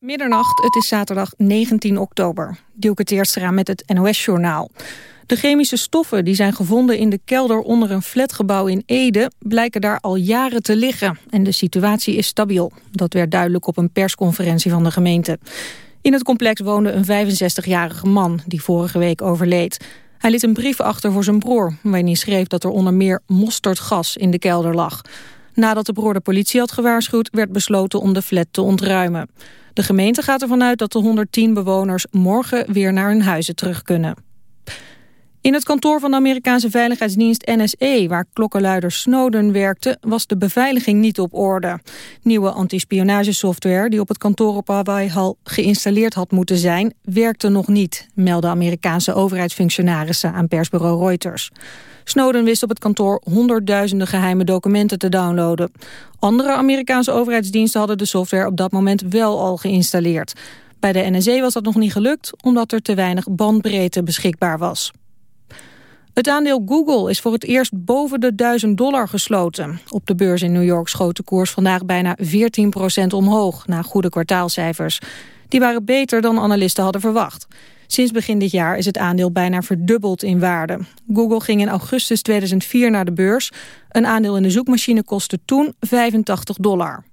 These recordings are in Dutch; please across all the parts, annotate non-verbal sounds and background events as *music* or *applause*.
Middernacht, het is zaterdag 19 oktober. Dielke Teerstra met het NOS-journaal. De chemische stoffen die zijn gevonden in de kelder onder een flatgebouw in Ede... blijken daar al jaren te liggen en de situatie is stabiel. Dat werd duidelijk op een persconferentie van de gemeente. In het complex woonde een 65-jarige man die vorige week overleed. Hij liet een brief achter voor zijn broer... waarin hij schreef dat er onder meer mosterdgas in de kelder lag. Nadat de broer de politie had gewaarschuwd... werd besloten om de flat te ontruimen. De gemeente gaat ervan uit dat de 110 bewoners morgen weer naar hun huizen terug kunnen. In het kantoor van de Amerikaanse veiligheidsdienst NSE, waar klokkenluider Snowden werkte, was de beveiliging niet op orde. Nieuwe antispionagesoftware die op het kantoor op Hawaii al geïnstalleerd had moeten zijn, werkte nog niet, melden Amerikaanse overheidsfunctionarissen aan persbureau Reuters. Snowden wist op het kantoor honderdduizenden geheime documenten te downloaden. Andere Amerikaanse overheidsdiensten hadden de software op dat moment wel al geïnstalleerd. Bij de NSE was dat nog niet gelukt, omdat er te weinig bandbreedte beschikbaar was. Het aandeel Google is voor het eerst boven de 1000 dollar gesloten. Op de beurs in New York schoot de koers vandaag bijna 14% omhoog... na goede kwartaalcijfers. Die waren beter dan analisten hadden verwacht. Sinds begin dit jaar is het aandeel bijna verdubbeld in waarde. Google ging in augustus 2004 naar de beurs. Een aandeel in de zoekmachine kostte toen 85 dollar.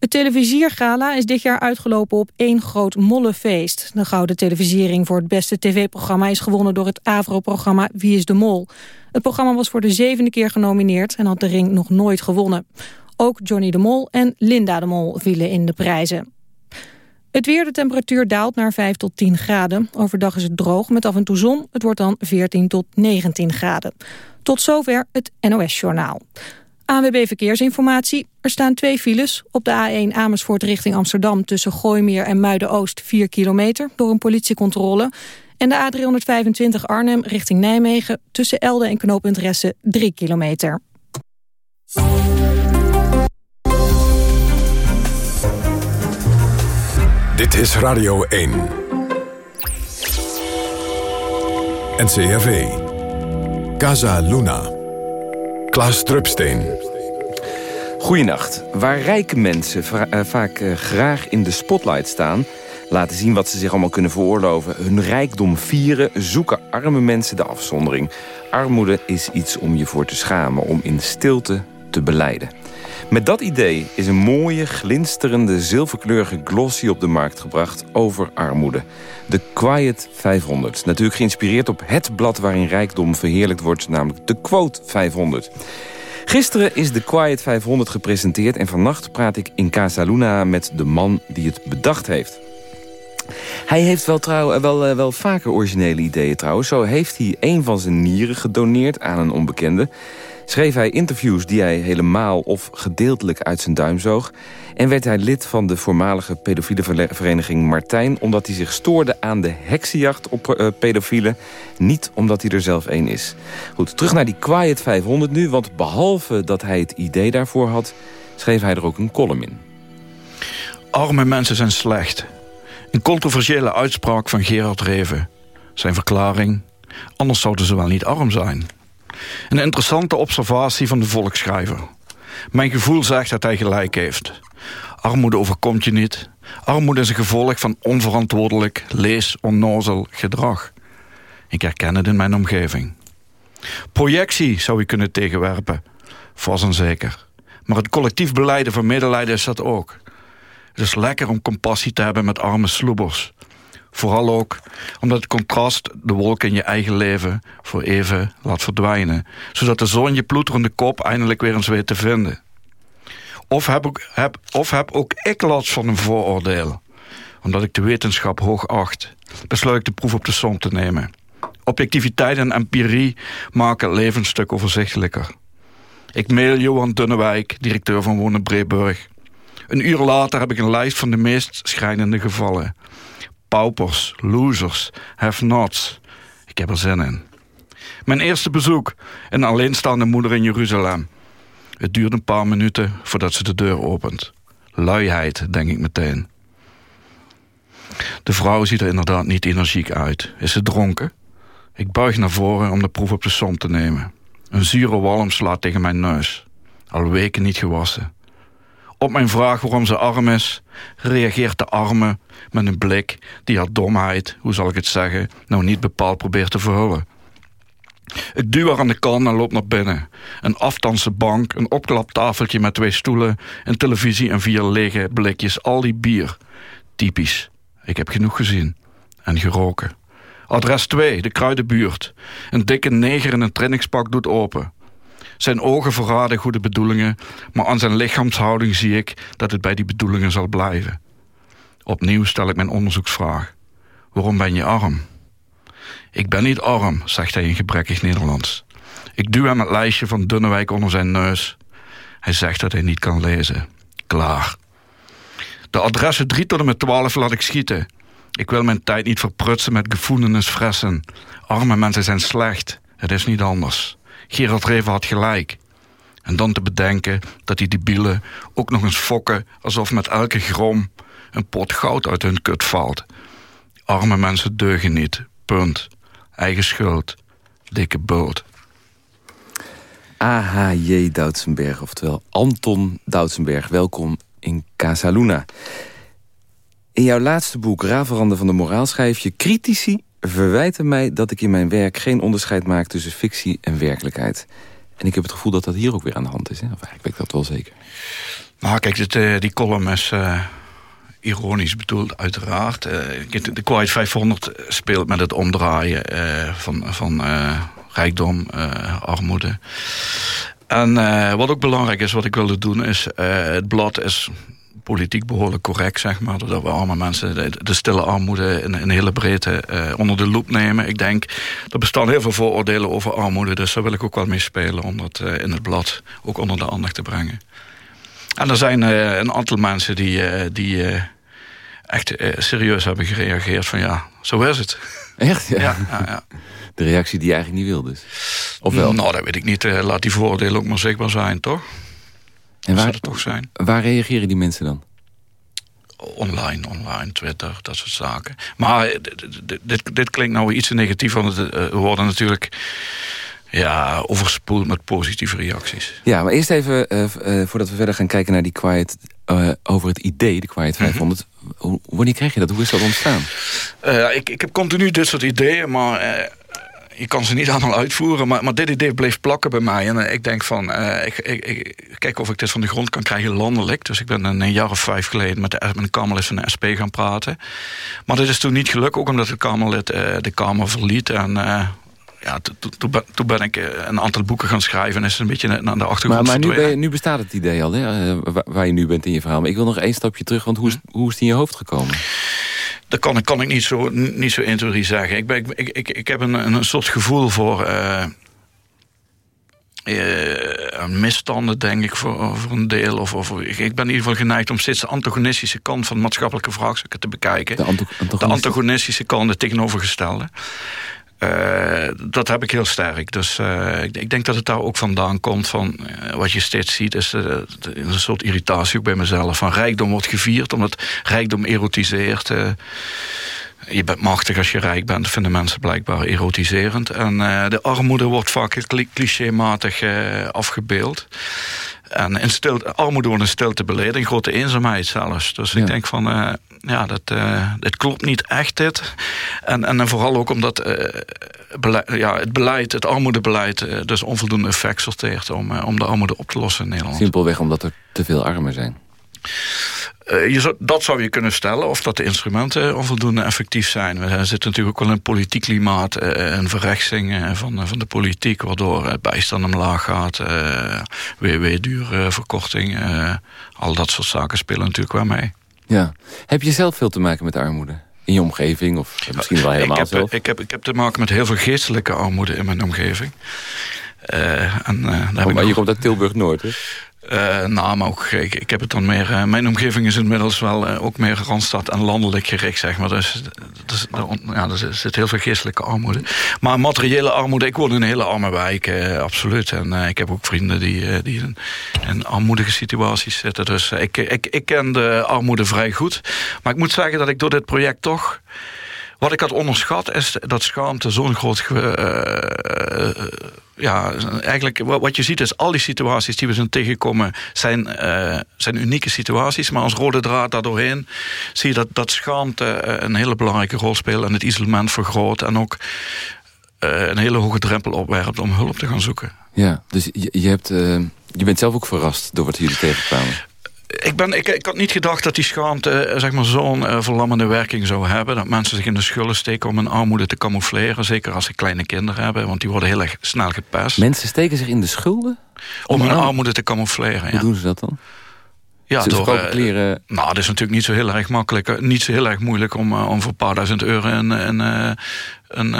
Het televisiergala is dit jaar uitgelopen op één groot mollefeest. De gouden televisiering voor het beste tv-programma is gewonnen door het AVRO-programma Wie is de Mol. Het programma was voor de zevende keer genomineerd en had de ring nog nooit gewonnen. Ook Johnny de Mol en Linda de Mol vielen in de prijzen. Het weer, de temperatuur daalt naar 5 tot 10 graden. Overdag is het droog met af en toe zon. Het wordt dan 14 tot 19 graden. Tot zover het NOS-journaal. ANWB Verkeersinformatie. Er staan twee files. Op de A1 Amersfoort richting Amsterdam... tussen Gooimeer en Muiden-Oost 4 kilometer... door een politiecontrole. En de A325 Arnhem richting Nijmegen... tussen Elde en knooppunt Ressen 3 kilometer. Dit is Radio 1. NCRV. Casa Luna. Klaas Drupsteen. Goedenacht. Waar rijke mensen uh, vaak uh, graag in de spotlight staan... laten zien wat ze zich allemaal kunnen veroorloven... hun rijkdom vieren, zoeken arme mensen de afzondering. Armoede is iets om je voor te schamen, om in stilte te beleiden. Met dat idee is een mooie, glinsterende, zilverkleurige glossy op de markt gebracht over armoede. De Quiet 500. Natuurlijk geïnspireerd op het blad waarin rijkdom verheerlijkt wordt, namelijk de Quote 500. Gisteren is de Quiet 500 gepresenteerd en vannacht praat ik in Casa Luna met de man die het bedacht heeft. Hij heeft wel, trouw, wel, eh, wel vaker originele ideeën trouwens. Zo heeft hij een van zijn nieren gedoneerd aan een onbekende schreef hij interviews die hij helemaal of gedeeltelijk uit zijn duim zoog... en werd hij lid van de voormalige pedofiele vereniging Martijn... omdat hij zich stoorde aan de heksenjacht op uh, pedofielen... niet omdat hij er zelf één is. Goed, terug naar die Quiet 500 nu, want behalve dat hij het idee daarvoor had... schreef hij er ook een column in. Arme mensen zijn slecht. Een controversiële uitspraak van Gerard Reven. Zijn verklaring, anders zouden ze wel niet arm zijn... Een interessante observatie van de volksschrijver. Mijn gevoel zegt dat hij gelijk heeft. Armoede overkomt je niet. Armoede is een gevolg van onverantwoordelijk, lees, onnozel gedrag. Ik herken het in mijn omgeving. Projectie zou je kunnen tegenwerpen. Vast en zeker. Maar het collectief beleiden van medelijden is dat ook. Het is lekker om compassie te hebben met arme sloebers. Vooral ook omdat het contrast de wolken in je eigen leven voor even laat verdwijnen. Zodat de zon je ploeterende kop eindelijk weer eens weet te vinden. Of heb, ook, heb, of heb ook ik last van een vooroordeel. Omdat ik de wetenschap hoog acht, besluit ik de proef op de som te nemen. Objectiviteit en empirie maken het leven een stuk overzichtelijker. Ik mail Johan Dunnewijk, directeur van Wonen Breeburg. Een uur later heb ik een lijst van de meest schrijnende gevallen paupers, losers, have-nots. Ik heb er zin in. Mijn eerste bezoek, een alleenstaande moeder in Jeruzalem. Het duurt een paar minuten voordat ze de deur opent. Luiheid, denk ik meteen. De vrouw ziet er inderdaad niet energiek uit. Is ze dronken? Ik buig naar voren om de proef op de som te nemen. Een zure walm slaat tegen mijn neus. Al weken niet gewassen. Op mijn vraag waarom ze arm is, reageert de arme met een blik die haar domheid, hoe zal ik het zeggen, nou niet bepaald probeert te verhullen. Ik duw haar aan de kan en loop naar binnen. Een aftanse bank, een opklapt tafeltje met twee stoelen... een televisie en vier lege blikjes, al die bier. Typisch. Ik heb genoeg gezien. En geroken. Adres 2, de Kruidenbuurt. Een dikke neger in een trainingspak doet open. Zijn ogen verraden goede bedoelingen... maar aan zijn lichaamshouding zie ik dat het bij die bedoelingen zal blijven. Opnieuw stel ik mijn onderzoeksvraag. Waarom ben je arm? Ik ben niet arm, zegt hij in gebrekkig Nederlands. Ik duw hem het lijstje van Dunnewijk onder zijn neus. Hij zegt dat hij niet kan lezen. Klaar. De adressen 3 tot en met 12 laat ik schieten. Ik wil mijn tijd niet verprutsen met gevoelens fressen. Arme mensen zijn slecht. Het is niet anders. Gerard Reven had gelijk. En dan te bedenken dat die debielen ook nog eens fokken... alsof met elke grom een pot goud uit hun kut valt. Arme mensen deugen niet. Punt. Eigen schuld. Dikke boot. A.H.J. Doutsenberg, oftewel Anton Doutsenberg. Welkom in Casa Luna. In jouw laatste boek, Raveranden van de Moraal, schrijf je... critici verwijten mij dat ik in mijn werk geen onderscheid maak... tussen fictie en werkelijkheid. En ik heb het gevoel dat dat hier ook weer aan de hand is. Hè? Of eigenlijk weet ik dat wel zeker. Nou, kijk, uh, die column is... Uh ironisch bedoeld, uiteraard. Uh, de Quiet 500 speelt met het omdraaien van, van rijkdom, armoede. En wat ook belangrijk is, wat ik wilde doen, is... het blad is politiek behoorlijk correct, zeg maar. Doordat we allemaal mensen de, de stille armoede in, in hele breedte onder de loep nemen. Ik denk, er bestaan heel veel vooroordelen over armoede. Dus daar wil ik ook wel mee spelen om dat in het blad ook onder de aandacht te brengen. En er zijn uh, een aantal mensen die, die echt serieus hebben gereageerd van ja, zo is het. Echt? Ja. ja, ja, ja. De reactie die je eigenlijk niet wil dus? Of wel? Nou, dat weet ik niet. laat die vooroordelen ook maar zichtbaar zijn, toch? En waar, toch zijn. waar reageren die mensen dan? Online, online, Twitter, dat soort zaken. Maar dit, dit klinkt nou iets negatief, want we worden natuurlijk ja, overspoeld met positieve reacties. Ja, maar eerst even, uh, uh, voordat we verder gaan kijken naar die Quiet... Uh, over het idee, de Quiet 500. Mm -hmm. Wanneer krijg je dat? Hoe is dat ontstaan? ik, ik heb continu dit soort ideeën, maar je kan ze niet *laughs* allemaal uitvoeren. Maar, maar dit idee bleef plakken bij mij. En ik denk van, ik, ik, ik, kijk of ik dit van de grond kan krijgen landelijk. Dus ik ben een, een jaar of vijf geleden met, de, met een Kamerlid van de SP gaan praten. Maar dit is toen niet gelukt, ook omdat de Kamerlid de Kamer verliet. En ja, toen ben ik eh, een aantal boeken gaan schrijven... en is een beetje naar de achtergrond Maar, maar nu, nu, bestaat het idee al, hè? Eh, waar je nu bent in je verhaal. Maar ik wil nog één stapje terug, want hoe is, hm. hoe is het in je hoofd gekomen? Dat kan, kan ik niet zo, niet zo 1, 2, zeggen. Ik, ben, ik, ik, ik heb een, een soort gevoel voor... Uh, uh, misstanden, denk ik, voor, voor een deel. Of, of, ik ben in ieder geval geneigd om steeds de antagonistische kant van maatschappelijke vraagstukken te bekijken. De, antagonistische, de antagonistische kant, de tegenovergestelde. Uh, dat heb ik heel sterk. Dus uh, ik, ik, denk dat het daar ook vandaan komt. Van, uh, wat je steeds ziet is een soort irritatie ook bij mezelf. Van rijkdom wordt gevierd omdat rijkdom erotiseert. je bent machtig als je rijk bent. Vinden mensen blijkbaar erotiserend. En de armoede wordt vaak clichématig afgebeeld. En in stilte, armoede wordt in stilte beleden. grote eenzaamheid zelfs. Dus ja. ik denk van, uh, ja, dat, uh, dit klopt niet echt dit. En, en vooral ook omdat uh, beleid, ja, het beleid, het armoedebeleid... dus onvoldoende effect sorteert om, om de armoede op te lossen in Nederland. Simpelweg omdat er te veel armen zijn. Uh, je zou, dat zou je kunnen stellen, of dat de instrumenten onvoldoende effectief zijn. We zitten natuurlijk ook wel in een politiek klimaat, een verrechtsing uh, van, van de politiek, waardoor bijstand omlaag gaat, WW-duurverkorting, al dat soort zaken spelen natuurlijk wel mee. Ja. Heb je zelf veel te maken met armoede? In je omgeving, of misschien wel helemaal ik heb, zelf? Ik heb, ik heb te maken met heel veel geestelijke armoede in mijn omgeving. en, oh, maar je komt uit Tilburg-Noord, hè? Uh, nou, ook, ik, ik, heb het dan meer... Uh, mijn omgeving is inmiddels wel uh, ook meer Randstad en landelijk gericht, zeg maar. Dus, dus ja, er zit heel veel geestelijke armoede. Maar materiële armoede, ik woon in een hele arme wijk, absoluut. En ik heb ook vrienden die, die in, in, armoedige situaties zitten. Dus ik, ik, ik ken de armoede vrij goed. Maar ik moet zeggen dat ik door dit project toch Wat ik had onderschat is dat schaamte zo'n groot... Uh, ja, eigenlijk wat je ziet is al die situaties die we zijn tegenkomen... zijn, zijn unieke situaties. Maar als rode draad daardoorheen zie je dat, dat schaamte een hele belangrijke rol speelt... en het isolement vergroot en ook een hele hoge drempel opwerpt om hulp te gaan zoeken. Ja, dus je, je, hebt, je bent zelf ook verrast door wat jullie tegenkwamen ik, ben, ik, ik had niet gedacht dat die schaamte eh, zeg maar, zo'n uh, verlammende werking zou hebben. Dat mensen zich in de schulden steken om hun armoede te camoufleren. Zeker als ze kleine kinderen hebben, want die worden heel erg snel gepest. Mensen steken zich in de schulden? Om, hun armoede te camoufleren, Hoe doen ze dat dan? Ja, door, uh, kleren... Nou, dat is natuurlijk niet zo heel erg makkelijk. Niet zo heel erg moeilijk om, om voor een paar duizend euro een, een, een,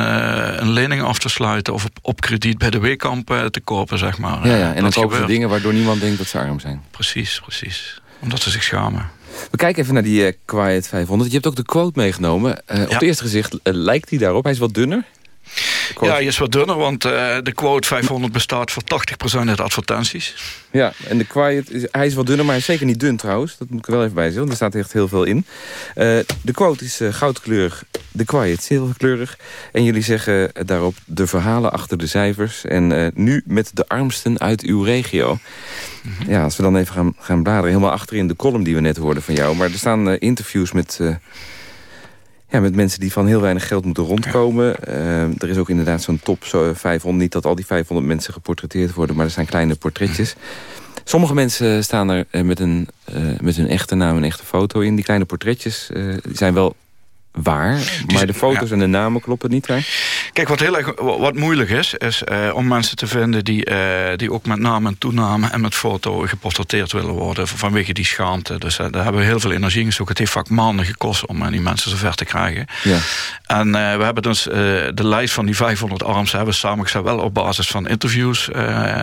een lening af te sluiten... of op, op krediet bij de Weekamp te kopen, zeg maar. Ja, ja. en dan kopen ze dingen waardoor niemand denkt dat ze arm zijn. Precies, precies omdat ze zich schamen. We kijken even naar die uh, Quiet 500. Je hebt ook de quote meegenomen. Uh, Op het eerste gezicht uh, lijkt hij daarop. Hij is wat dunner. Ja, hij is wat dunner, want uh, de quote 500 bestaat voor 80% uit advertenties. Ja, en de quiet, is, hij is wat dunner, maar hij is zeker niet dun trouwens. Dat moet ik er wel even bij zeggen, er staat echt heel veel in. Uh, de quote is uh, goudkleurig, de quiet zilverkleurig. En jullie zeggen daarop de verhalen achter de cijfers. En nu met de armsten uit uw regio. Mhm. Ja, als we dan even gaan, gaan bladeren, helemaal achterin de column die we net hoorden van jou. Maar er staan interviews met ja, met mensen die van heel weinig geld moeten rondkomen. Uh, er is ook inderdaad zo'n top zo 500. Niet dat al die 500 mensen geportretteerd worden... maar er zijn kleine portretjes. Sommige mensen staan er eh, met, een, met hun echte naam en echte foto in. Die kleine portretjes zijn wel waar, maar de foto's en de namen kloppen niet daar. Kijk, wat heel erg wat moeilijk is, is uh, om mensen te vinden die, uh, die ook met naam en toename en met foto geportretteerd willen worden vanwege die schaamte. Dus uh, daar hebben we heel veel energie in gestoken. Het heeft vaak maanden gekost om die mensen zover te krijgen. Ja. En we hebben dus de lijst van die 500 arms hebben we samengesteld, wel op basis van interviews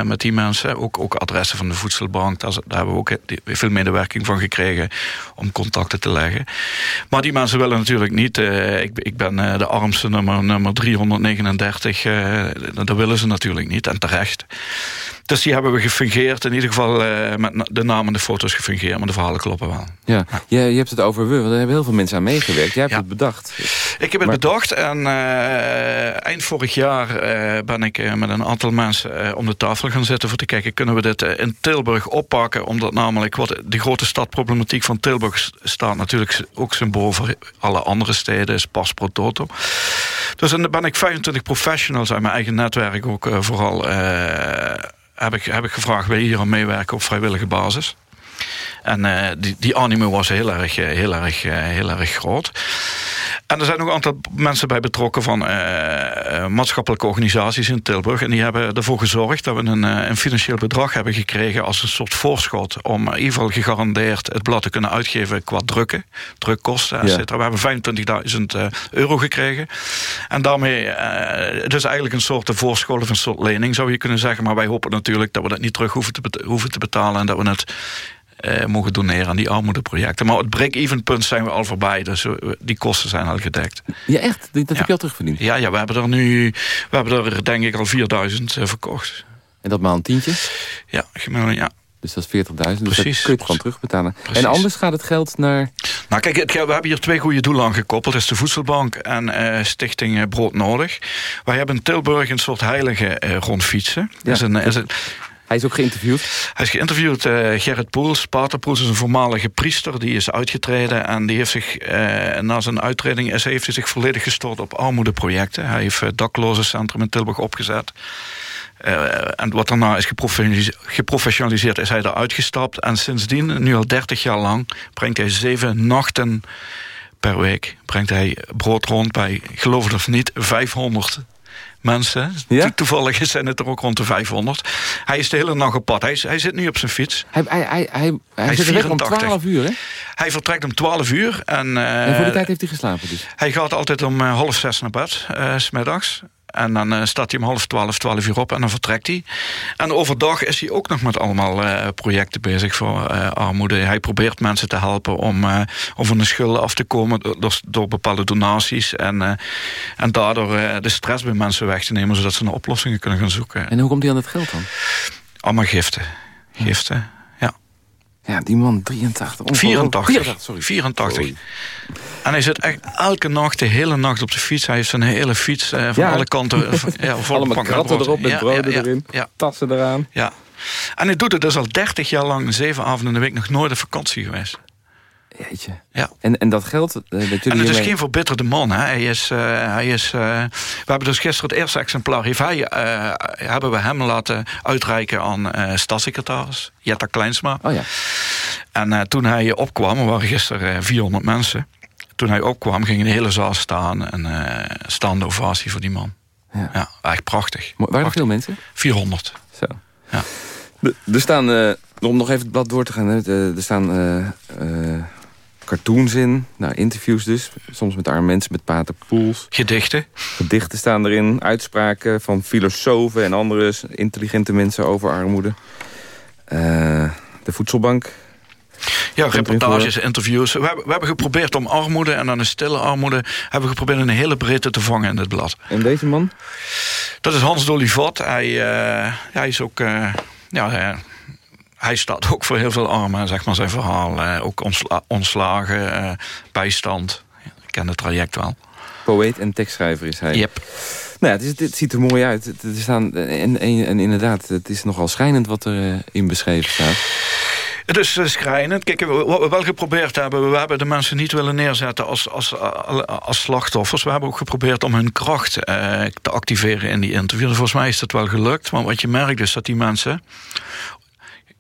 met die mensen. Ook, ook adressen van de voedselbank, daar, daar hebben we ook veel medewerking van gekregen om contacten te leggen. Maar die mensen willen natuurlijk niet. Uh, ik, ik, ben uh, de armste nummer, nummer 339. Uh, dat willen ze natuurlijk niet. En terecht. Dus die hebben we gefungeerd. In ieder geval uh, met de namen en de foto's gefungeerd. Maar de verhalen kloppen wel. Ja, ja. Je, je hebt het over we. Want er hebben heel veel mensen aan meegewerkt. Jij hebt het bedacht. Ik heb het bedacht. En uh, eind vorig jaar uh, ben ik met een aantal mensen om de tafel gaan zitten... voor te kijken, kunnen we dit in Tilburg oppakken? Omdat namelijk wat de grote stadproblematiek van Tilburg staat... natuurlijk ook symbool voor alle andere steden. Is pas pro toto. Dus dan ben ik 25 professionals uit mijn eigen netwerk ook vooral heb ik, heb ik gevraagd, wil je hier aan meewerken op vrijwillige basis? En uh, die, die animo was heel erg, heel erg, heel erg groot. En er zijn nog een aantal mensen bij betrokken van uh, maatschappelijke organisaties in Tilburg. En die hebben ervoor gezorgd dat we een, uh, een, financieel bedrag hebben gekregen als een soort voorschot. Om in ieder geval gegarandeerd het blad te kunnen uitgeven qua drukken, drukkosten, et cetera. We hebben 25.000 euro gekregen. En daarmee, het is eigenlijk een soort voorschot of een soort lening zou je kunnen zeggen. Maar wij hopen natuurlijk dat we dat niet terug hoeven te, hoeven te betalen. En dat we het uh, mogen doneren aan die armoedeprojecten. Maar het break-even punt zijn we al voorbij. Dus die kosten zijn al gedekt. Ja, echt? Dat heb je al terugverdiend? Ja, ja, we hebben er nu, we hebben er denk ik al 4000 uh, verkocht. En dat maar een tientje? Ja, gemiddeld, ja. Dus dat is 40.000. Dus dat kun je het gewoon terugbetalen. Precies. En anders gaat het geld naar... Nou kijk, we hebben hier twee goede doelen aan gekoppeld. Dat is de Voedselbank en uh, Stichting Brood Nodig. Wij hebben in Tilburg een soort heilige uh, rondfietsen. Ja. Is een, is een, hij is ook geïnterviewd? Hij is geïnterviewd. Uh, Gerrit Poels. Pater Poels is een voormalige priester. Die is uitgetreden. En die heeft zich, uh, na zijn uittreding is, heeft hij zich volledig gestort op armoedeprojecten. Hij heeft het daklozencentrum in Tilburg opgezet. En wat daarna is geprofessionaliseerd, is hij eruit gestapt. En sindsdien, nu al 30 jaar lang, brengt hij zeven nachten per week. Brengt hij brood rond bij, geloof het of niet, 500 mensen. Ja? Toevallig zijn het er ook rond de 500. Hij is de hele nacht op pad. Hij, hij zit nu op zijn fiets. Hij, hij, hij, hij, hij zit om 12 uur, hè? Hij vertrekt om 12 uur. En, uh, en voor die tijd heeft hij geslapen dus? Hij gaat altijd om uh, half zes naar bed, uh, smiddags. En dan uh, staat hij om half twaalf, twaalf uur op en dan vertrekt hij. En overdag is hij ook nog met allemaal uh, projecten bezig voor uh, armoede. Hij probeert mensen te helpen om, om van de schulden af te komen door, door bepaalde donaties. En, en daardoor de stress bij mensen weg te nemen, zodat ze naar oplossingen kunnen gaan zoeken. En hoe komt hij aan het geld dan? Allemaal giften. Giften, ja. Die man 83. 84. 84, sorry. 84. En hij zit echt elke nacht, de hele nacht op de fiets. Hij heeft zijn hele fiets uh, van alle kanten. ja, *laughs* Allemaal kratten erop met broden erin, tassen eraan. Ja. En hij doet het dus al 30 jaar lang, zeven avonden in de week, nog nooit een vakantie geweest. Jeetje. Ja. En, en dat geldt uh, dat jullie En het is geen verbitterde man. Hè. Hij is, uh, hij is, uh, we hebben dus gisteren het eerste exemplaar... Heeft hij, hebben we hem laten uitreiken aan stadssecretaris Jetta Kleinsma. Oh ja. En toen hij opkwam, er waren gisteren 400 mensen... toen hij opkwam, ging de hele zaal staan... en staande ovatie voor die man. Ja, ja echt prachtig. Maar waren er veel mensen? 400. Zo. Ja. Er staan, om nog even het blad door te gaan... er staan cartoons in. Nou, interviews dus. Soms met arme mensen, met Pater Poels. Gedichten. Gedichten staan erin. Uitspraken van filosofen en andere intelligente mensen over armoede. Uh, de voedselbank. Ja, reportages, interviews. We hebben, we hebben geprobeerd om armoede en dan een stille armoede... hebben we geprobeerd een hele breedte te vangen in het blad. En deze man? Dat is Hans Dolivot. Hij, uh, hij is ook... Uh, ja, hij staat ook voor heel veel armen, zeg maar, zijn verhaal. Eh, ook ontslagen, eh, bijstand. Ik ken het traject wel. Poëet en tekstschrijver is hij. Yep. Nou ja, het, is, het ziet er mooi uit. Het, er staan, en, en, inderdaad, het is nogal schrijnend wat er uh, in beschreven staat. Het is schrijnend. Kijk, wat we wel geprobeerd hebben... we hebben de mensen niet willen neerzetten als, als, als slachtoffers. We hebben ook geprobeerd om hun kracht uh, te activeren in die interview. Volgens mij is dat wel gelukt. Maar wat je merkt is dat die mensen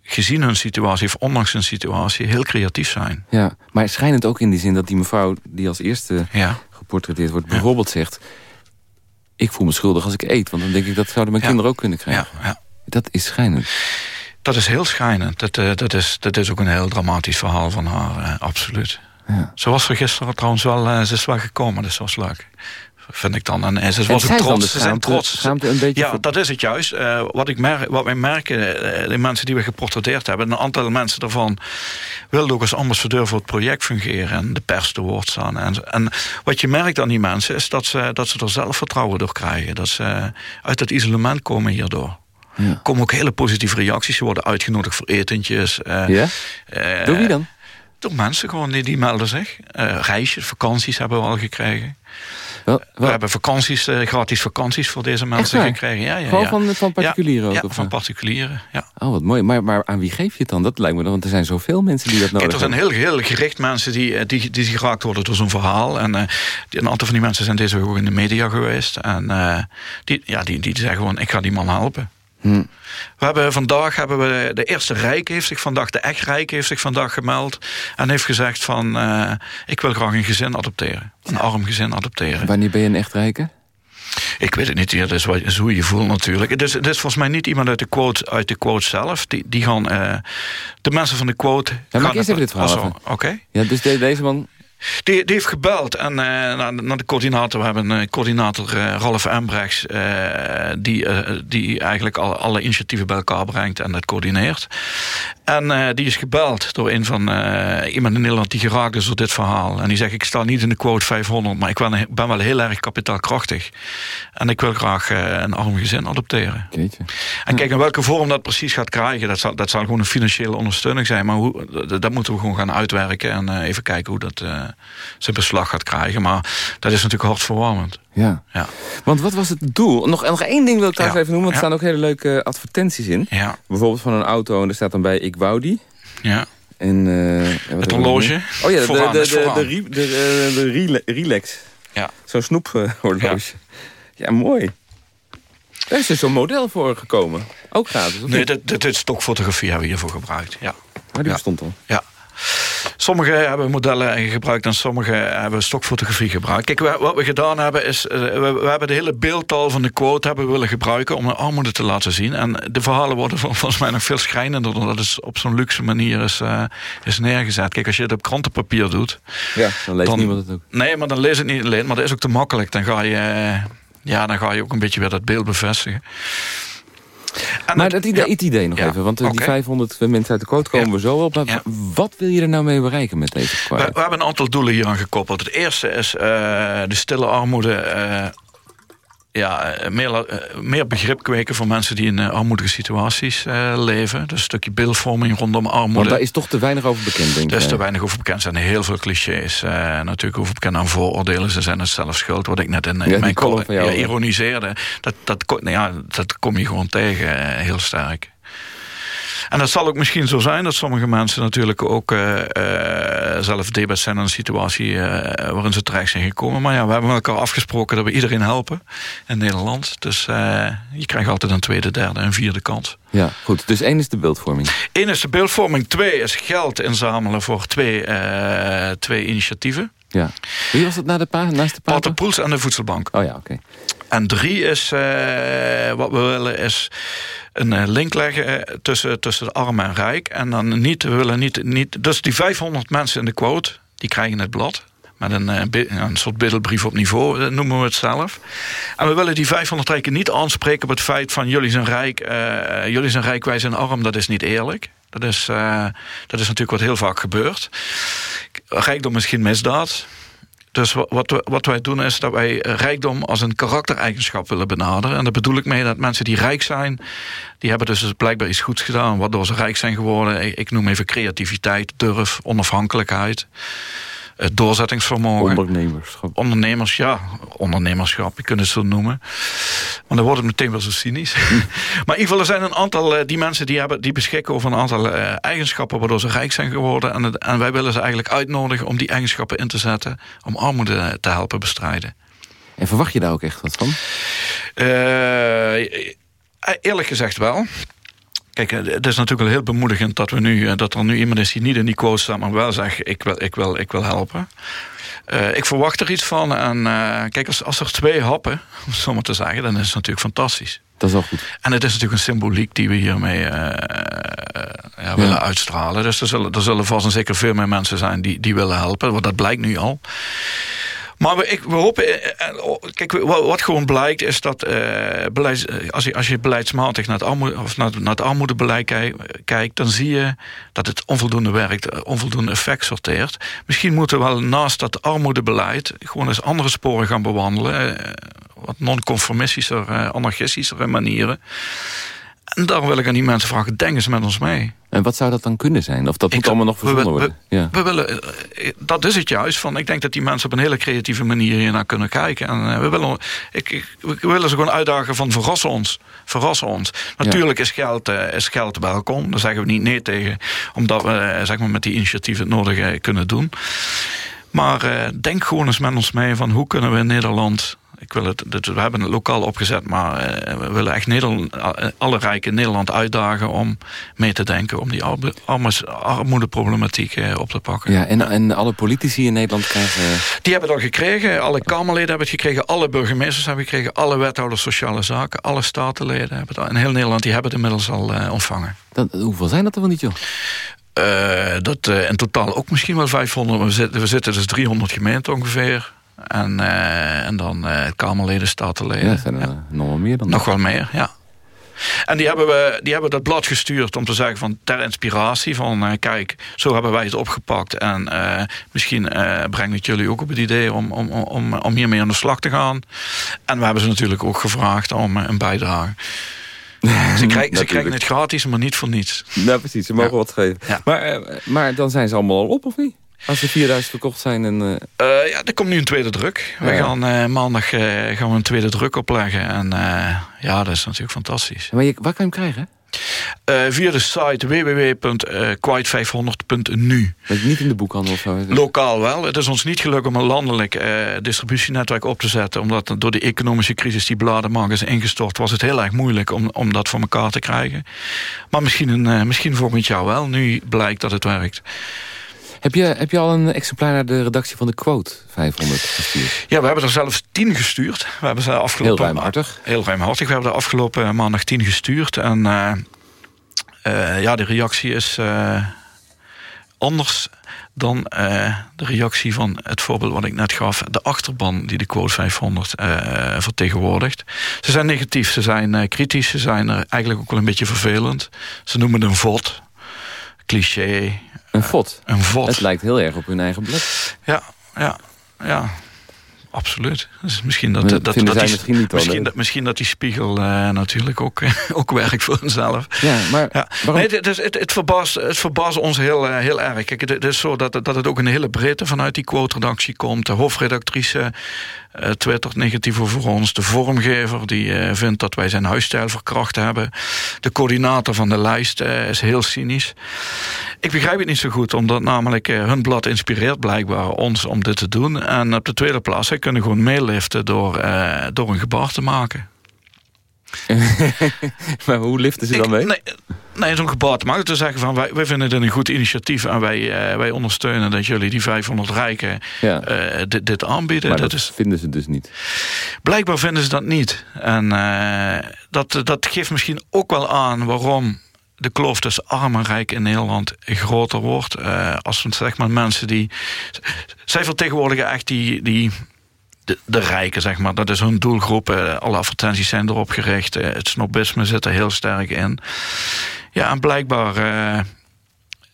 gezien hun situatie of ondanks hun situatie heel creatief zijn. Ja, maar schijnend ook in die zin dat die mevrouw die als eerste ja. geportretteerd wordt... bijvoorbeeld zegt, ik voel me schuldig als ik eet. Want dan denk ik, dat zouden mijn kinderen ook kunnen krijgen. Ja. Dat is schijnend. Dat is heel schijnend. Dat, uh, dat, is, dat is ook een heel dramatisch verhaal van haar, uh, absoluut. Ja. Ze was er gisteren trouwens wel, uh, ze is wel gekomen, dus dat was leuk vind ik dan. En, ze was ook trots. Ze zijn trots. ja, dat is het juist. Uh, wat, ik merk, wat wij merken, uh, de mensen die we geportretteerd hebben... een aantal mensen daarvan wilden ook als ambassadeur voor het project fungeren... en de pers te woord staan. En, en wat je merkt aan die mensen is dat ze, dat ze er zelfvertrouwen door krijgen. Dat ze uit het isolement komen hierdoor. Ja. komen ook hele positieve reacties. Ze worden uitgenodigd voor etentjes. Uh? Door wie dan? Door mensen gewoon, die, die melden zich. reisjes, vakanties hebben we al gekregen. Wel, We hebben vakanties, uh, gratis vakanties voor deze mensen gekregen. Ja, ja, Gewoon ja. van, van particulieren ook? Ja, van particulieren, ja. Oh, wat mooi. Maar, maar aan wie geef je het dan? Dat lijkt me dan, want er zijn zoveel mensen die dat nodig hebben. Er zijn heel, heel gericht mensen die, eh, die, die geraakt worden door zo'n verhaal. En uh, een aantal van die mensen zijn deze week ook in de media geweest. En die, ja, die, die zeggen gewoon, ik ga die man helpen. We hebben vandaag hebben we de eerste Rijk heeft zich vandaag, de echt Rijk heeft zich vandaag gemeld en heeft gezegd van uh, ik wil graag een gezin adopteren, een arm gezin adopteren. Wanneer ben je een echt rijke? Ik weet het niet, ja, dat is, wat, is hoe je voelt natuurlijk. Het is, het is volgens mij niet iemand uit de quote, uit de quote zelf. Die, die gaan, uh, de mensen van de quote... Ja, maar eerst even dit verhaal Oké. Ja, dus deze man die, die, heeft gebeld en, uh, naar, naar, de coördinator. We hebben een coördinator, uh, Ralf Embrechts... Uh, die, die eigenlijk al, alle initiatieven bij elkaar brengt en dat coördineert. En die is gebeld door een van iemand in Nederland... die geraakt is door dit verhaal. En die zegt, ik sta niet in de quote 500... maar ik ben, ben wel heel erg kapitaalkrachtig. En ik wil graag een arm gezin adopteren. Keetje. En kijk, in welke vorm dat precies gaat krijgen... dat zal, dat zal gewoon een financiële ondersteuning zijn. Maar hoe, dat, moeten we gewoon gaan uitwerken... en even kijken hoe dat zijn beslag gaat krijgen. Maar dat is natuurlijk hartverwarmend. Ja. ja. Want wat was het doel? Nog, nog één ding wil ik trouwens even noemen. Want er staan ook hele leuke advertenties in. Ja. Bijvoorbeeld van een auto en er staat dan bij ik wou die. Ja. En, uh, het horloge. Oh ja, de, de, de, de, de, de, relax. Ja. Zo'n snoephorloge. Ja. ja, mooi. Daar is dus zo'n model voor gekomen. Ook gratis, Nee, dit, dit, dit stokfotografie hebben we hiervoor gebruikt. Ja. Maar die bestond al? Ja. Sommige hebben modellen gebruikt en sommige hebben stokfotografie gebruikt. Kijk, wat we gedaan hebben is, eh, we, hebben de hele beeldtaal van de quote hebben willen gebruiken om de armoede te laten zien. En de verhalen worden *laughs* volgens mij nog veel schrijnender dan dat het op zo'n luxe manier is, uh, is neergezet. Kijk, als je het op krantenpapier doet... Ja, dan leest niemand het ook. Nee, maar dan leest het niet alleen, maar dat is ook te makkelijk. Dan ga je, ja, dan ga je ook een beetje weer dat beeld bevestigen maar dat idee, het idee nog even, want die 500 mensen uit de quote komen we zo op. Maar wat wil je er nou mee bereiken met deze we, we, hebben een aantal doelen hier aan gekoppeld. Het eerste is uh, de stille armoede... Ja, meer, meer begrip kweken voor mensen die in armoedige situaties leven. Dus een stukje beeldvorming rondom armoede. Want daar is toch te weinig over bekend, denk ik. Daar is te weinig over bekend. Er zijn heel veel clichés. natuurlijk over bekend aan vooroordelen. Ze zijn het zelf schuld. Wat ik net in, in mijn column ja, ironiseerde. Dat, dat, nou ja, dat kom je gewoon tegen heel sterk. En dat zal ook misschien zo zijn dat sommige mensen natuurlijk ook uh, uh, zelf debet zijn aan een situatie uh, waarin ze terecht zijn gekomen. Maar ja, we hebben elkaar afgesproken dat we iedereen helpen in Nederland. Dus je krijgt altijd een tweede, derde en vierde kant. Ja, goed. Dus één is de beeldvorming. Eén is de beeldvorming. Twee is geld inzamelen voor twee, twee initiatieven. Ja. Wie was het na de pa naast de Pater Poels en de Voedselbank. Oh ja, oké. En drie is, wat we willen is een eh, link leggen eh, tussen, tussen arm en rijk. En dan niet, willen niet, niet... Dus die 500 mensen in de quote, die krijgen het blad met een, eh, een soort biddelbrief op niveau, noemen we het zelf. En we willen die 500 rijken niet aanspreken op het feit van... jullie zijn rijk, jullie zijn rijk, wij zijn arm, dat is niet eerlijk. Dat is, dat is natuurlijk wat heel vaak gebeurt. Rijkdom is geen misdaad. Dus wat, wat wij doen is dat wij rijkdom als een karaktereigenschap willen benaderen. En daar bedoel ik mee dat mensen die rijk zijn... die hebben dus blijkbaar iets goeds gedaan... waardoor ze rijk zijn geworden. Ik noem even creativiteit, durf, onafhankelijkheid doorzettingsvermogen. Ondernemerschap. Ondernemers, ja. Ondernemerschap, je kunt het zo noemen. Maar dan wordt het meteen wel zo cynisch. *laughs* maar in ieder geval, er zijn een aantal, eh, die mensen die, hebben, die beschikken over een aantal uh, eigenschappen... waardoor ze rijk zijn geworden. En, en wij willen ze eigenlijk uitnodigen om die eigenschappen in te zetten... om armoede te helpen bestrijden. En verwacht je daar ook echt wat van? Uh, eerlijk gezegd wel. Kijk, het is natuurlijk wel heel bemoedigend dat, we nu, dat er nu iemand is die niet in die quote staat, maar wel zegt: ik wil, ik wil, ik wil helpen. Uh, ik verwacht er iets van. En uh, kijk, als, als er twee happen, *laughs* om het zo maar te zeggen, dan is het natuurlijk fantastisch. Dat is wel goed. En het is natuurlijk een symboliek die we hiermee uh, ja, willen ja. uitstralen. Dus er zullen, er zullen vast en zeker veel meer mensen zijn die, die willen helpen. Want dat blijkt nu al. Maar we, ik, we hopen... Eh, eh, oh, kijk, wat gewoon blijkt is dat... Beleids, als, je, als je beleidsmatig naar het, armoede, of naar, naar het armoedebeleid kijkt... dan zie je dat het onvoldoende werkt, onvoldoende effect sorteert. Misschien moeten we wel naast dat armoedebeleid... gewoon eens andere sporen gaan bewandelen. wat non-conformistischer, anarchistischer manieren. En daarom wil ik aan die mensen vragen, denk eens met ons mee. En wat zou dat dan kunnen zijn? Of dat moet allemaal nog verzonnen worden? We, ja. we, willen, eh, dat is het juist. Van, ik denk dat die mensen op een hele creatieve manier hier naar kunnen kijken. En uh, we, willen, ik, ik, we willen ze gewoon uitdagen van verrassen ons. Verrassen ons. Natuurlijk is, geld, uh, is geld welkom. Daar zeggen we niet nee tegen. Omdat we zeg maar, met die initiatieven het nodige kunnen doen. Maar denk gewoon eens met ons mee van hoe kunnen we in Nederland ik wil het, we hebben het lokaal opgezet, maar eh, we willen echt Nederland, eh, alle rijken in Nederland uitdagen om mee te denken, om die armoedeproblematiek eh, op te pakken. Ja, en, en alle politici in Nederland krijgen... Die hebben het al gekregen, alle Kamerleden hebben het gekregen, alle burgemeesters hebben het gekregen, alle wethouders sociale zaken, alle statenleden hebben het al, in heel Nederland, die hebben het inmiddels al ontvangen. Dat, hoeveel zijn dat er wel niet, joh? Uh, dat uh, in totaal ook misschien wel 500. We zitten, we zitten dus 300 gemeenten ongeveer. En, uh, en dan uh, Kamerleden, Statenleden. Ja, zijn er ja. nog wel meer dan Nog wel meer, ja. En die hebben, we, die hebben dat blad gestuurd om te zeggen van ter inspiratie van uh, kijk, zo hebben wij het opgepakt. En uh, misschien uh, brengt het jullie ook op het idee om, om, om, om hiermee aan de slag te gaan. En we hebben ze natuurlijk ook gevraagd om een bijdrage. ze, *laughs* krijgen, ze krijgen het gratis, maar niet voor niets. Ja, precies. Ze mogen ja. wat geven. Ja. Maar, maar dan zijn ze allemaal al op, of niet? Als er 4000 verkocht zijn? En, uh... Uh, ja, er komt nu een tweede druk. We gaan uh, maandag gaan we een tweede druk opleggen. En ja, dat is natuurlijk fantastisch. Maar je, waar kan je hem krijgen? via de site www.quite500.nu. Niet in de boekhandel of zo? Lokaal wel. Het is ons niet gelukt om een landelijk distributienetwerk op te zetten. Omdat door de economische crisis die bladenmarkt is ingestort... was het heel erg moeilijk om, om dat voor elkaar te krijgen. Maar misschien, een, misschien volgend jaar wel. Nu blijkt dat het werkt. Heb je, heb je al een exemplaar naar de redactie van de Quote 500 gestuurd? Ja, we hebben er zelfs tien gestuurd. We hebben ze afgelopen, heel ruimhartig. Heel ruimhartig. We hebben er afgelopen maandag tien gestuurd. En uh, uh, ja, de reactie is uh, anders dan de reactie van het voorbeeld wat ik net gaf. De achterban die de Quote 500 vertegenwoordigt. Ze zijn negatief, ze zijn kritisch, ze zijn eigenlijk ook wel een beetje vervelend. Ze noemen het een vod, cliché, een vod? Een vod. Het lijkt heel erg op hun eigen blad. Ja, ja, ja. absoluut. Dus misschien dat, dat, dat dat, die, misschien niet misschien, dat, misschien dat die spiegel eh, natuurlijk ook, *laughs* ook werkt voor hunzelf. Ja, maar Ja. waarom... Nee, het, het, het, verbaast, het verbaast ons heel, eh, heel erg. Kijk, het, het is zo dat, het- dat het ook een hele breedte vanuit die quote-redactie komt. De hoofdredactrice eh twittert negatief over ons. De vormgever die eh, vindt dat wij zijn huisstijl verkracht hebben. De coördinator van de lijst eh, is heel cynisch. Ik begrijp het niet zo goed, omdat namelijk hun blad inspireert blijkbaar ons om dit te doen. En op de tweede plaats, zij kunnen gewoon meeliften door, door een gebaar te maken. *laughs* maar hoe liften ze dan Ik- mee? Nee, nee zo'n gebaar te maken. Te zeggen van wij, wij vinden dit een goed initiatief en wij, eh, wij ondersteunen dat jullie die 500 rijken Ja. eh, dit, dit aanbieden. maar dat dat is, vinden ze dus niet. blijkbaar vinden ze dat niet. En eh, dat, dat geeft misschien ook wel aan waarom de kloof tussen arm en rijk in Nederland groter wordt. Als we zeg maar mensen die. Zij vertegenwoordigen echt die. die de, de rijken, zeg maar. Dat is hun doelgroep. Eh, alle advertenties zijn erop gericht. Eh, het snobisme zit er heel sterk in. Ja, en blijkbaar eh,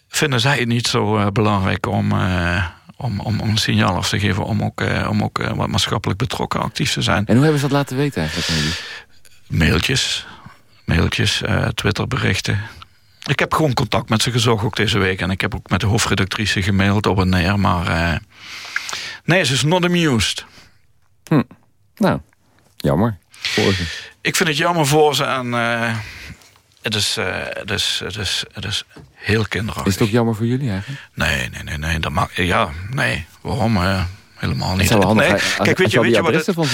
vinden zij het niet zo belangrijk om, om, om, om een signaal af te geven... om ook, eh, om ook wat maatschappelijk betrokken actief te zijn. En hoe hebben ze dat laten weten eigenlijk? Mailtjes, mailtjes, Twitterberichten. Ik heb gewoon contact met ze gezocht ook deze week. En ik heb ook met de hoofdredactrice gemaild op en neer. Maar nee, ze is not amused. Nou, jammer. Voor ze. Ik vind het jammer voor ze en eh, het, is, eh, het, is, het, is, het is heel kinderachtig. Is het ook jammer voor jullie eigenlijk? Nee, nee, nee, nee. Dat mag, ja, nee. Waarom? eh, helemaal Het niet. handig nee, als, kijk, weet je, weet je wat het, van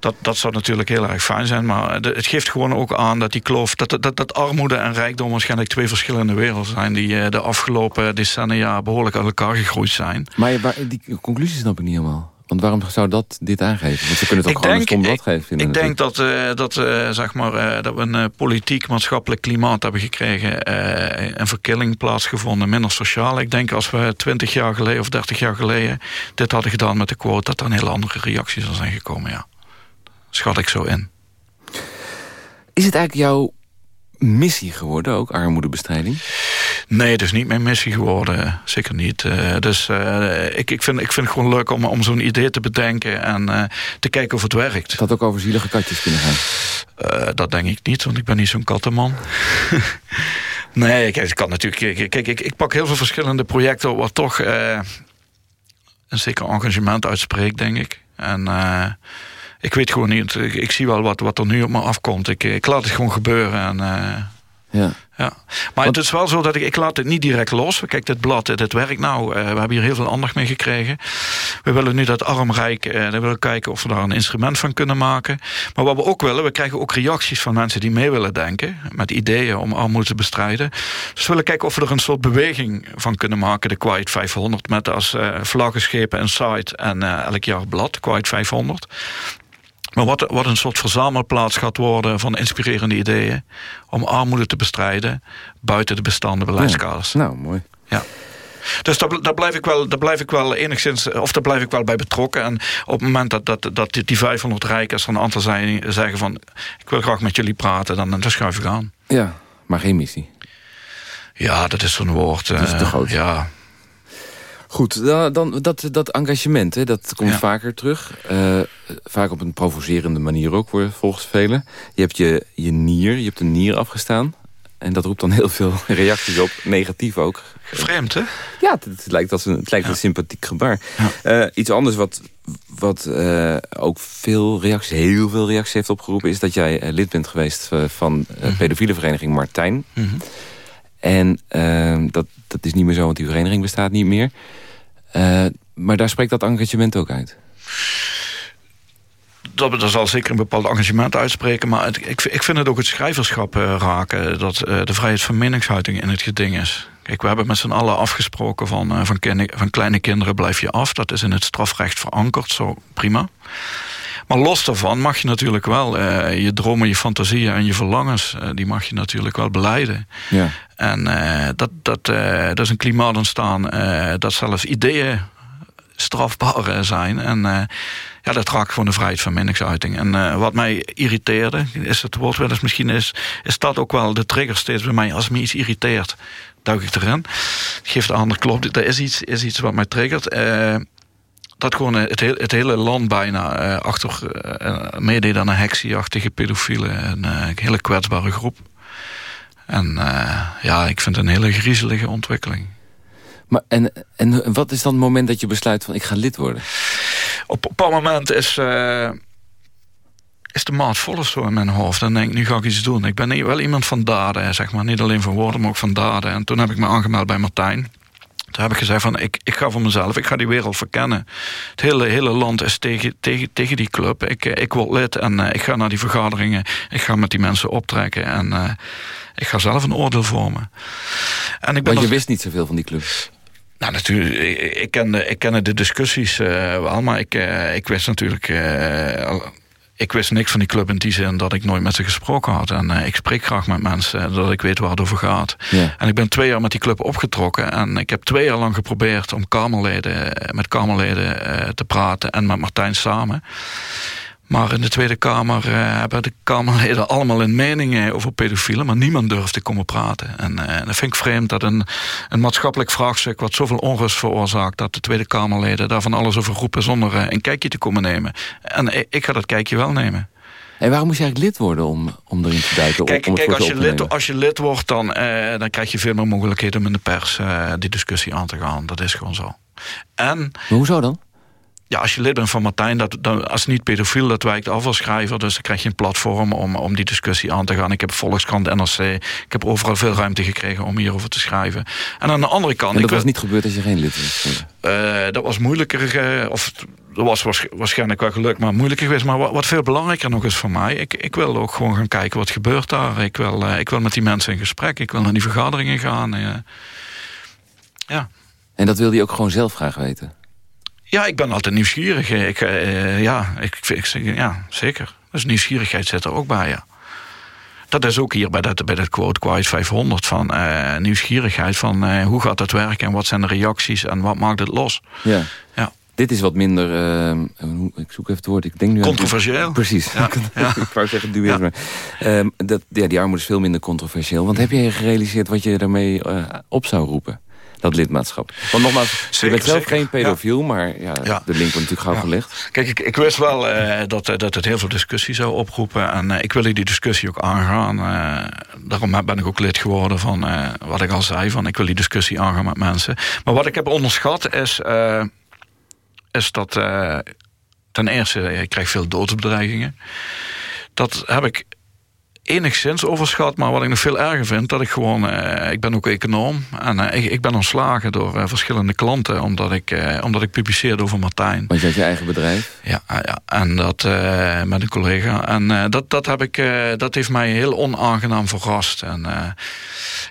dat, dat zou natuurlijk heel erg fijn zijn. Maar de- het geeft gewoon ook aan dat die kloof... dat, dat, dat armoede en rijkdom waarschijnlijk twee verschillende werelden zijn... die de afgelopen decennia behoorlijk uit elkaar gegroeid zijn. Maar waar- die conclusie snap ik niet helemaal. Want waarom zou dat dit aangeven? Want ze kunnen het ook Ik gewoon denk- een stom blad geven. vinden Ik denk dat, eh, dat, eh, zeg maar, eh, dat we een eh, politiek, maatschappelijk klimaat hebben gekregen. een verkilling plaatsgevonden, minder sociaal. Ik denk als we 20 jaar geleden of 30 jaar geleden dit hadden gedaan met de quote... dat er een hele andere reactie zou zijn gekomen, ja. Schat ik zo in. Is het eigenlijk jouw missie geworden, ook armoedebestrijding? Nee, het is niet mijn missie geworden. Zeker niet. Eh, dus eh, ik, ik, vind, ik vind het gewoon leuk om, om zo'n idee te bedenken... en eh, te kijken of het werkt. Het had ook over zielige katjes kunnen gaan. Eh, dat denk ik niet, want ik ben niet zo'n kattenman. *laughs* nee, kijk, ik kan natuurlijk. Kijk, ik, ik pak heel veel verschillende projecten waar toch eh, een zeker engagement uitspreekt, denk ik. En eh, ik weet gewoon niet. Ik, ik zie wel wat, wat er nu op me afkomt. Ik, ik laat het gewoon gebeuren. En, eh, Ja. ja. Maar het is wel zo dat ik, ik laat het niet direct los. Kijk, dit blad, dit, werkt nou. Eh, we hebben hier heel veel aandacht mee gekregen. We willen nu dat armrijk, eh we willen kijken of we daar een instrument van kunnen maken. Maar wat we ook willen, we krijgen ook reacties van mensen die mee willen denken. Met ideeën om armoede te bestrijden. Dus we willen kijken of we er een soort beweging van kunnen maken. De Quiet 500 met als eh vlaggenschepen een site en elk jaar blad, Quiet 500. Maar wat, wat een soort verzamelplaats gaat worden van inspirerende ideeën om armoede te bestrijden buiten de bestaande beleidskaders. Nou, mooi. Ja. Dus daar, daar, blijf ik wel, daar blijf ik wel enigszins, of daar blijf ik wel bij betrokken. En op het moment dat, dat, dat die- die 500 rijkers er een aantal zijn, zeggen van ik wil graag met jullie praten, dan, dan schuif ik aan. Ja, maar geen missie. Ja, dat is zo'n woord. Dat is eh, te groot. Ja, Goed, dan, dan, dat, dat engagement, hè, dat komt Ja. vaker terug. Eh, vaak op een provocerende manier ook, volgens velen. Je hebt je, je nier, je hebt een nier afgestaan. En dat roept dan heel veel *laughs* reacties op, negatief ook. vreemd hè? Ja, het, het lijkt, als een, het lijkt Ja. een sympathiek gebaar. Eh, iets anders wat, wat eh, ook veel reacties, heel veel reacties heeft opgeroepen... is dat jij lid bent geweest van de pedofiele vereniging Martijn. Mhm. En eh, dat, dat is niet meer zo, want die vereniging bestaat niet meer. Eh, maar daar spreekt dat engagement ook uit. dat, dat zal zeker een bepaald engagement uitspreken. Maar ik, ik vind het ook het schrijverschap eh, raken. Dat eh, de vrijheid van meningsuiting in het geding is. Kijk, we hebben met z'n allen afgesproken van, van, van kleine kinderen blijf je af. Dat is in het strafrecht verankerd, zo prima. Maar los daarvan mag je natuurlijk wel eh, je dromen, je fantasieën en je verlangens... eh, die mag je natuurlijk wel beleiden. Ja. En eh, dat, dat, dat is een klimaat ontstaan dat zelfs ideeën strafbaar zijn. En ja, dat raakt gewoon de vrijheid van meningsuiting. En wat mij irriteerde, is het woord wel eens misschien is, is dat ook wel de trigger steeds bij mij. Als me iets irriteert, duik ik erin. Geeft aan, dat klopt, er is iets, is iets wat mij triggert. Eh, dat gewoon het, hele, het hele land bijna uh, achter uh, meedeed aan een heksieachtige pedofielen. Een uh, hele kwetsbare groep. En ja, ik vind het een hele griezelige ontwikkeling. Maar en, en wat is dan het moment dat je besluit van ik ga lid worden? Op, op een moment is, is de maat vol zo in mijn hoofd. Dan denk ik, nu ga ik iets doen. Ik ben wel iemand van daden, zeg maar. Niet alleen van woorden, maar ook van daden. En toen heb ik me aangemeld bij Martijn. Toen heb ik gezegd van, ik, ik ga voor mezelf, ik ga die wereld verkennen. Het hele, hele land is tegen, tegen, tegen die club. Ik, eh, ik word lid en uh, ik ga naar die vergaderingen. Ik ga met die mensen optrekken en uh, ik ga zelf een oordeel vormen. En ik ben Want je wist niet zoveel van die club? Nou, natuurlijk, ik, ik, kende, ik kende de discussies uh, wel, maar ik, ik wist natuurlijk ik wist niks van die club in die zin dat ik nooit met ze gesproken had. En uh, ik spreek graag met mensen, dat ik weet waar het over gaat. Ja. En ik ben twee jaar met die club opgetrokken. En ik heb twee jaar lang geprobeerd om kamerleden, met Kamerleden uh, te praten. En met Martijn samen. Maar in de Tweede Kamer uh, hebben de Kamerleden allemaal een mening over pedofielen, maar niemand durft te komen praten. En uh, dat vind ik vreemd dat een, een maatschappelijk vraagstuk wat zoveel onrust veroorzaakt, dat de Tweede Kamerleden daarvan alles over roepen zonder een kijkje te komen nemen. En ik ga dat kijkje wel nemen. En waarom moest je eigenlijk lid worden om, om erin te duiken? Kijk, om kijk als, je lid, als je lid wordt, dan, dan krijg je veel meer mogelijkheden om in de pers die discussie aan te gaan. Dat is gewoon zo. En, maar hoezo dan? Ja, als je lid bent van Martijn, dat, als niet pedofiel, dat wijkt af als schrijver. Dus dan krijg je een platform om, om die discussie aan te gaan. Ik heb Volkskrant, NRC, ik heb overal veel ruimte gekregen om hierover te schrijven. En aan de andere kant... En dat was niet gebeurd als je geen lid was? Uh, dat was moeilijker, uh, of dat was waarschijnlijk wel gelukt, maar moeilijker geweest. Maar wat, wat, veel belangrijker nog is voor mij, ik, ik wil ook gewoon gaan kijken wat gebeurt daar. Ik wil, uh, ik wil met die mensen in gesprek, ik wil naar die vergaderingen gaan. ja. En dat wilde je ook gewoon zelf graag weten? Ja, ik ben altijd nieuwsgierig. Ik, uh, ja, ik, ik, ja, zeker. Dus nieuwsgierigheid zit er ook bij, ja. Dat is ook hier bij dat, bij dat quote Quiet 500 van uh, nieuwsgierigheid. Van uh, hoe gaat dat werken en wat zijn de reacties en wat maakt het los. Ja. ja. Dit is wat minder, ik zoek even het woord, ik denk nu Controversieel. Aan, precies, *laughs* ja. ik wou zeggen duur, ja. ehm, dat, ja, die armoede is veel minder controversieel. Want heb je gerealiseerd wat je daarmee op zou roepen? Dat lidmaatschap. Want nogmaals, zeker, je bent zelf geen pedofiel, maar ja, de link wordt natuurlijk gauw gelegd. Kijk, ik, ik wist wel uh, dat, eh, dat het heel veel discussie zou oproepen. En uh, ik wilde die discussie ook aangaan. daarom ben ik ook lid geworden van wat ik al zei. Van ik wil die discussie aangaan met mensen. Maar wat ik heb onderschat is, is dat ten eerste, ik krijg veel doodsbedreigingen. Dat heb ik enigszins overschat. Maar wat ik nog veel erger vind, dat ik gewoon... Uh, ik ben ook econoom. En uh, ik, ik, ben ontslagen door uh, verschillende klanten. Omdat ik, omdat ik publiceerde over Martijn. Want je had je eigen bedrijf? Ja, ja en dat met een collega. En dat, dat, heb ik, dat heeft mij heel onaangenaam verrast. En,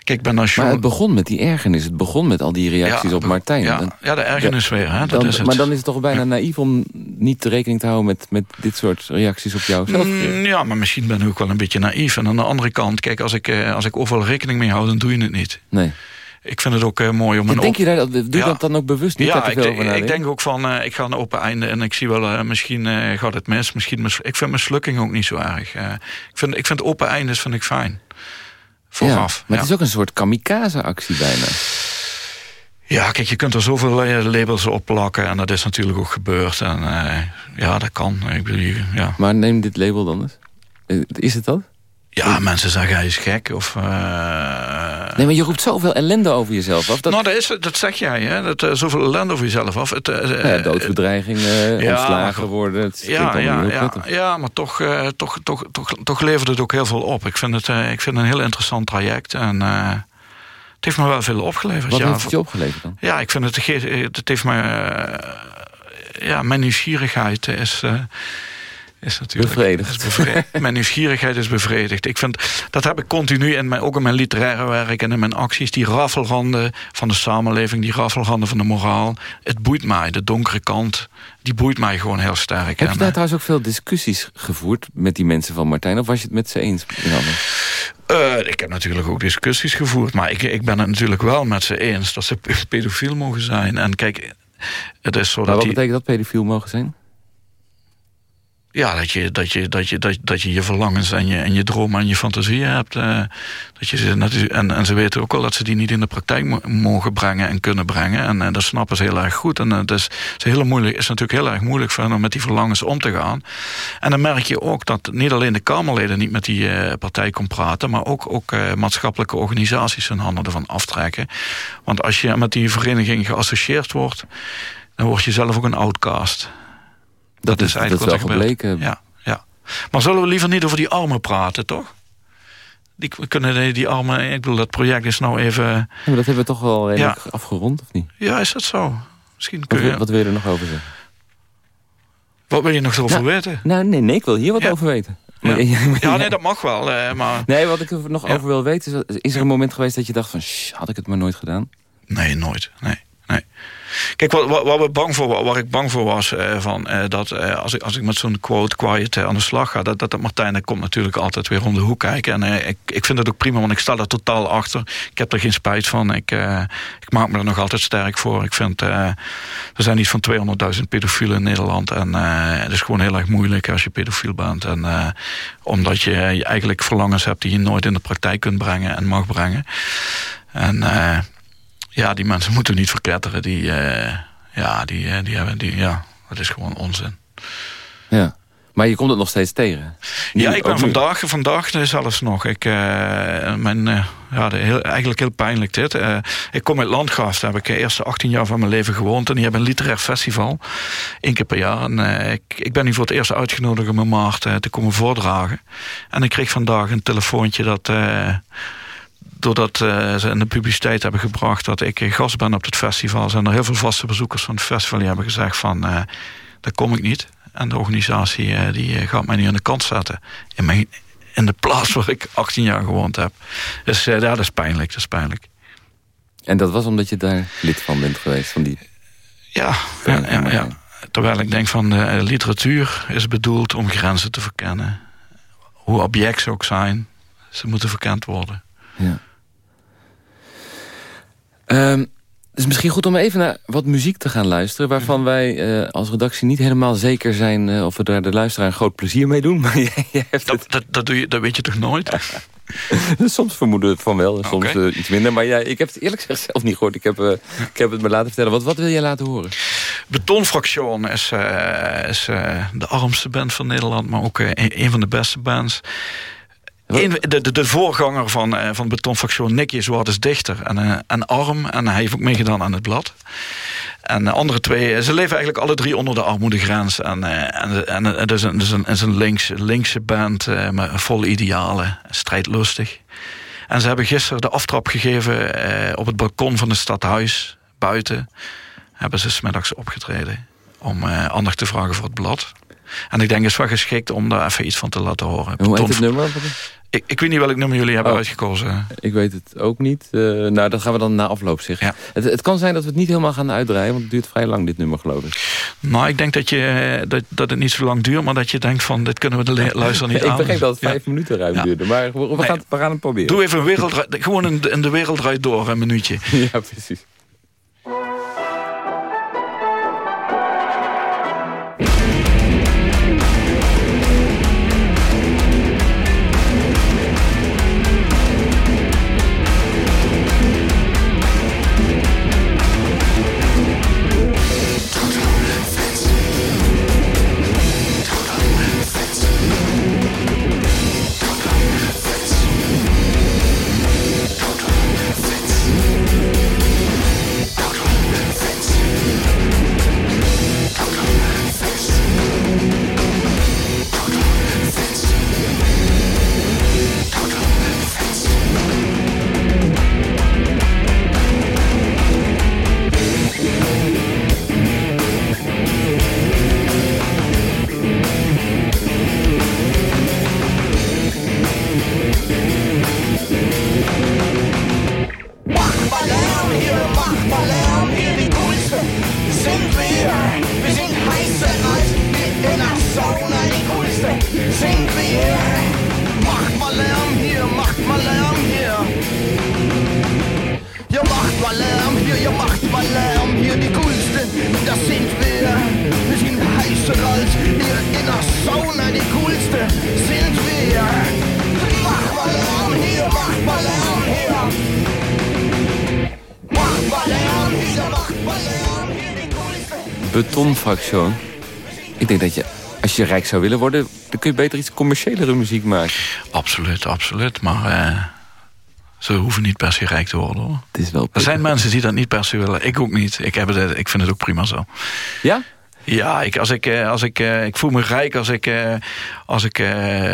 kijk, ben als maar het begon met die ergernis. Het begon met al die reacties op Martijn. Ja, ja, de ergernis weer. Hè? Dat dan, is het. Maar dan is het toch bijna naïef om niet rekening te houden... met, met dit soort reacties op jou? Mm, ja, maar misschien ben ik ook wel een beetje naïef. En aan de andere kant, kijk, als ik, eh, als ik overal rekening mee hou, dan doe je het niet. Nee. Ik vind het ook uh, mooi om een... Denk je dat, doe je dat dan ook bewust niet? Ja, ik, ik, denk ook van, uh, ik ga een open einde en ik zie wel, uh, misschien gaat het mis. Misschien mis, ik vind mislukking ook niet zo erg. ik, vind, ik vind open eindes vind ik fijn. Vooraf. Ja, maar het is ook een soort kamikaze-actie bijna. Ja, kijk, je kunt er zoveel labels op plakken en dat is natuurlijk ook gebeurd. En ja, dat kan. Ik bedoel, ja. Maar neem dit label dan eens. Eh, is het dat? Ja, mensen zeggen hij is gek. Of, uh... Nee, maar je roept zoveel ellende over jezelf af. Dat... Nou, dat, is, dat zeg jij, hè? Dat, uh, zoveel ellende over jezelf af. Het, uh, ja, doodsbedreigingen, ja, ontslagen worden. Het ja, ja, ja, ja, maar toch, toch, toch, toch, toch levert het ook heel veel op. Ik vind het, ik vind het een heel interessant traject. En het heeft me wel veel opgeleverd. Wat heeft het je opgeleverd dan? Ja, ik vind het, het heeft me... ja, mijn nieuwsgierigheid is is natuurlijk bevredigd. Is *laughs* mijn nieuwsgierigheid is bevredigd. Ik vind, dat heb ik continu, in mijn, ook in mijn literaire werk en in mijn acties. Die raffelranden van de samenleving, die raffelranden van de moraal. Het boeit mij, de donkere kant, die boeit mij gewoon heel sterk. Heb je daar trouwens ook veel discussies gevoerd met die mensen van Martijn? Of was je het met ze eens? Uh, ik heb natuurlijk ook discussies gevoerd. Maar ik, ik ben het natuurlijk wel met ze eens dat ze pedofiel mogen zijn. En kijk, het is zo maar dat wat betekent dat pedofiel mogen zijn? Ja, dat je, dat je, dat je, dat, dat je je verlangens en je, en je dromen en je fantasieën hebt. Uh, dat je ze, en, en ze weten ook al dat ze die niet in de praktijk mogen brengen en kunnen brengen. En, en dat snappen ze heel erg goed. En het is, is, heel moeilijk, is natuurlijk heel erg moeilijk voor hen om met die verlangens om te gaan. En dan merk je ook dat niet alleen de Kamerleden niet met die partij kon praten, maar ook, ook maatschappelijke organisaties hun handen ervan aftrekken. Want als je met die vereniging geassocieerd wordt, dan word je zelf ook een outcast. Dat, is eigenlijk wat er gebleken. Ja, ja. Maar zullen we liever niet over die armen praten, toch? Die, kunnen die armen... Ik bedoel, dat project is nou even... Ja, maar dat hebben we toch wel redelijk afgerond, of niet? Ja, is dat zo? Misschien kun je... Wat, wil je er nog over zeggen? Wat wil je nog over nou, weten? Nou, nee, nee, ik wil hier wat over weten. Ja. ja, *laughs* nee, dat mag wel. Eh, maar... Nee, wat ik er nog over wil weten... Is, is er een moment geweest dat je dacht van... had ik het maar nooit gedaan? Nee, nooit. Nee, nee. Kijk, wat, wat, wat, we bang voor, waar ik bang voor was... Eh, van, eh, dat eh, als, ik, als ik met zo'n quote quiet aan de slag ga... dat, dat, dat Martijn komt natuurlijk altijd weer om de hoek kijken. En ik, ik vind het ook prima, want ik sta er totaal achter. Ik heb er geen spijt van. Ik, ik maak me er nog altijd sterk voor. Ik vind, er zijn iets van 200.000 pedofielen in Nederland. En het is gewoon heel erg moeilijk als je pedofiel bent. En, omdat je eigenlijk verlangens hebt die je nooit in de praktijk kunt brengen en mag brengen. En ja, die mensen *laughs* moeten niet verketteren. Die, uh, ja, die, uh, die hebben, die, ja, dat is gewoon onzin. Ja. Maar je komt het nog steeds tegen? ja, ik ben vandaag, vandaag zelfs nog. Ik, uh, mijn, ja, heel, eigenlijk heel pijnlijk dit. ik kom uit Landgraaf, daar heb ik de eerste 18 jaar van mijn leven gewoond. En die hebben een literair festival, één keer per jaar. En, ik, ik ben nu voor het eerst uitgenodigd om in maart te komen voordragen. En ik kreeg vandaag een telefoontje dat doordat uh, ze in de publiciteit hebben gebracht dat ik gast ben op het festival, zijn er heel veel vaste bezoekers van het festival die hebben gezegd van uh, daar kom ik niet. En de organisatie uh, die gaat mij nu aan de kant zetten. In, mijn, in de plaats waar ik 18 jaar gewoond heb. Dus ja, dat is pijnlijk, dat is pijnlijk. En dat was omdat je daar lid van bent geweest? Van die... ja, ja, ja, ja. Terwijl ik denk van de literatuur is bedoeld om grenzen te verkennen. Hoe object ze ook zijn, ze moeten verkend worden. Ja. Um, het is misschien goed om even naar wat muziek te gaan luisteren... waarvan wij uh, als redactie niet helemaal zeker zijn... Uh, of we daar de luisteraar een groot plezier mee doen. *laughs* Maar jij, hebt dat, dat, dat, doe je, dat weet je toch nooit? *laughs* soms vermoeden we het van wel, soms okay. uh, iets minder. Maar ja, ik heb het eerlijk gezegd zelf niet gehoord. Ik heb, ik heb het me laten vertellen. Wat, wat wil jij laten horen? Betonfraction is, is de armste band van Nederland... maar ook een van de beste bands... Een, de, de, de, voorganger van, uh, van Betonfactie, Nicky Zwart, is dichter en, uh, en arm. En hij heeft ook meegedaan aan het blad. En de andere twee, ze leven eigenlijk alle drie onder de armoedegrens. En, uh, en, en het is een, het is een, links, linkse band met vol idealen, strijdlustig. En ze hebben gisteren de aftrap gegeven op het balkon van het stadhuis, buiten. Hebben ze smiddags opgetreden om aandacht te vragen voor het blad. En ik denk het is wel geschikt om daar even iets van te laten horen. Hoe heet het nummer? Ik, ik, weet niet welk nummer jullie hebben oh. uitgekozen. Ik weet het ook niet. Uh, nou, dat gaan we dan na afloop zeggen. Het, het, kan zijn dat we het niet helemaal gaan uitdraaien... want het duurt vrij lang, dit nummer, geloof ik. Nou, ik denk dat, je, dat, dat het niet zo lang duurt... maar dat je denkt van, dit kunnen we de *laughs* luisteraar niet aan. ik begreep dat het vijf minuten ruim duurde. Maar we, we, gaan, we gaan het proberen. Doe even een wereld, gewoon in, in de wereld draait door, een minuutje. *laughs* Ja, precies. Betonfractie. Ik denk dat je, als je rijk zou willen worden... dan kun je beter iets commerciëlere muziek maken. Absoluut, absoluut. Maar uh, ze hoeven niet per se rijk te worden. Hoor. Het is wel er zijn mensen die dat niet per se willen. Ik ook niet. Ik, heb het, ik vind het ook prima zo. Ja? Ja, ik, als ik, eh, als ik, eh, ik voel me rijk als ik, als ik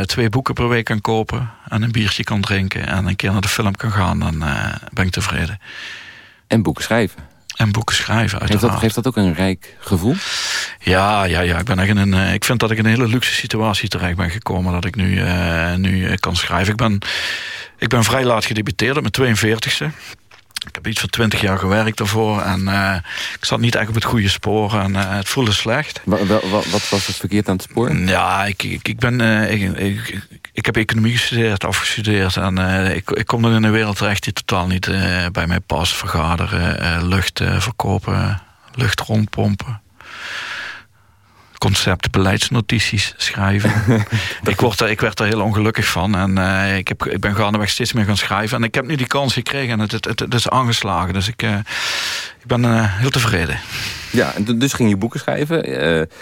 twee boeken per week kan kopen... en een biertje kan drinken en een keer naar de film kan gaan... dan ben ik tevreden. En boeken schrijven? En boeken schrijven, Geeft dat, geeft dat ook een rijk gevoel? Ja, ja, ja. Ik, ben echt in een, eh, ik vind dat ik in een hele luxe situatie terecht ben gekomen... dat ik nu, uh, nu eh, kan schrijven. Ik ben, ik ben vrij laat gedebuteerd, op mijn 42e. Ik heb iets van twintig jaar gewerkt daarvoor en uh, ik zat niet echt op het goede spoor en uh, het voelde slecht. Wat, wat, wat, was het verkeerd aan het spoor? Ja, ik, ik, ik ben, uh, ik, ik, ik, heb economie gestudeerd, afgestudeerd en ik, ik kom dan in een wereld terecht die totaal niet bij mij past. Vergaderen, lucht verkopen, lucht rondpompen concept beleidsnotities schrijven. *laughs* ik, word er, ik werd er heel ongelukkig van. En uh, ik, heb, ik ben gaandeweg steeds meer gaan schrijven. En ik heb nu die kans gekregen en het, het, het, het is aangeslagen. Dus ik, uh, ik ben uh, heel tevreden. Ja, en dus ging je boeken schrijven.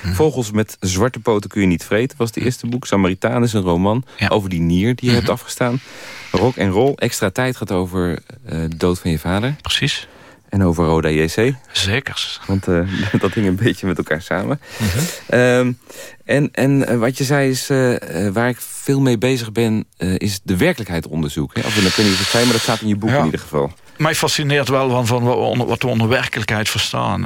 Hmm. Vogels met zwarte poten kun je niet vreten was het mhm. eerste boek. Samaritaan is een roman ja. over die nier die je hebt mhm. afgestaan. Rock en roll, extra tijd gaat over de dood van je vader. Precies. En over Roda JC. Zeker. Want uh, *laughs* dat hing een beetje met elkaar samen. Mm -hmm. En en uh, wat je zei is, uh, waar ik veel mee bezig ben, is de werkelijkheid onderzoeken. Of dat kun je niet zijn, maar dat staat in je boek ja. in ieder geval. Mij fascineert wel van, van wat, we onder, werkelijkheid verstaan.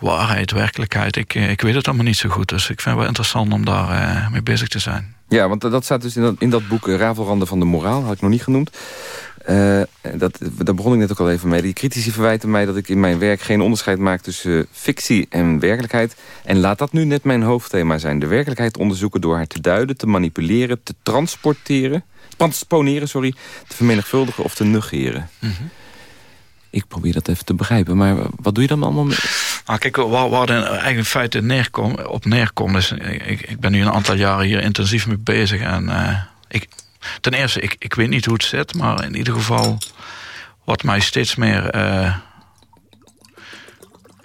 waarheid, werkelijkheid. Ik, ik weet het allemaal niet zo goed. Dus ik vind het wel interessant om daar mee bezig te zijn. Ja, want dat staat dus in dat, in dat boek Ravelranden van de Moraal. Had ik nog niet genoemd. Uh, dat, daar begon ik net ook al even mee. Die critici verwijten mij dat ik in mijn werk geen onderscheid maak tussen fictie en werkelijkheid. En laat dat nu net mijn hoofdthema zijn. De werkelijkheid onderzoeken door haar te duiden, te manipuleren, te transporteren, transponeren, sorry, te vermenigvuldigen of te negeren. Mm Ik probeer dat even te begrijpen, maar wat doe je dan allemaal mee? Nou, kijk, waar, waar er eigenlijk in feite neerkom, op neerkomt... is, ik, ik ben nu een aantal jaren hier intensief mee bezig en... Uh, ik, Ten eerste, ik, ik weet niet hoe het zit, maar in ieder geval wat mij steeds meer uh,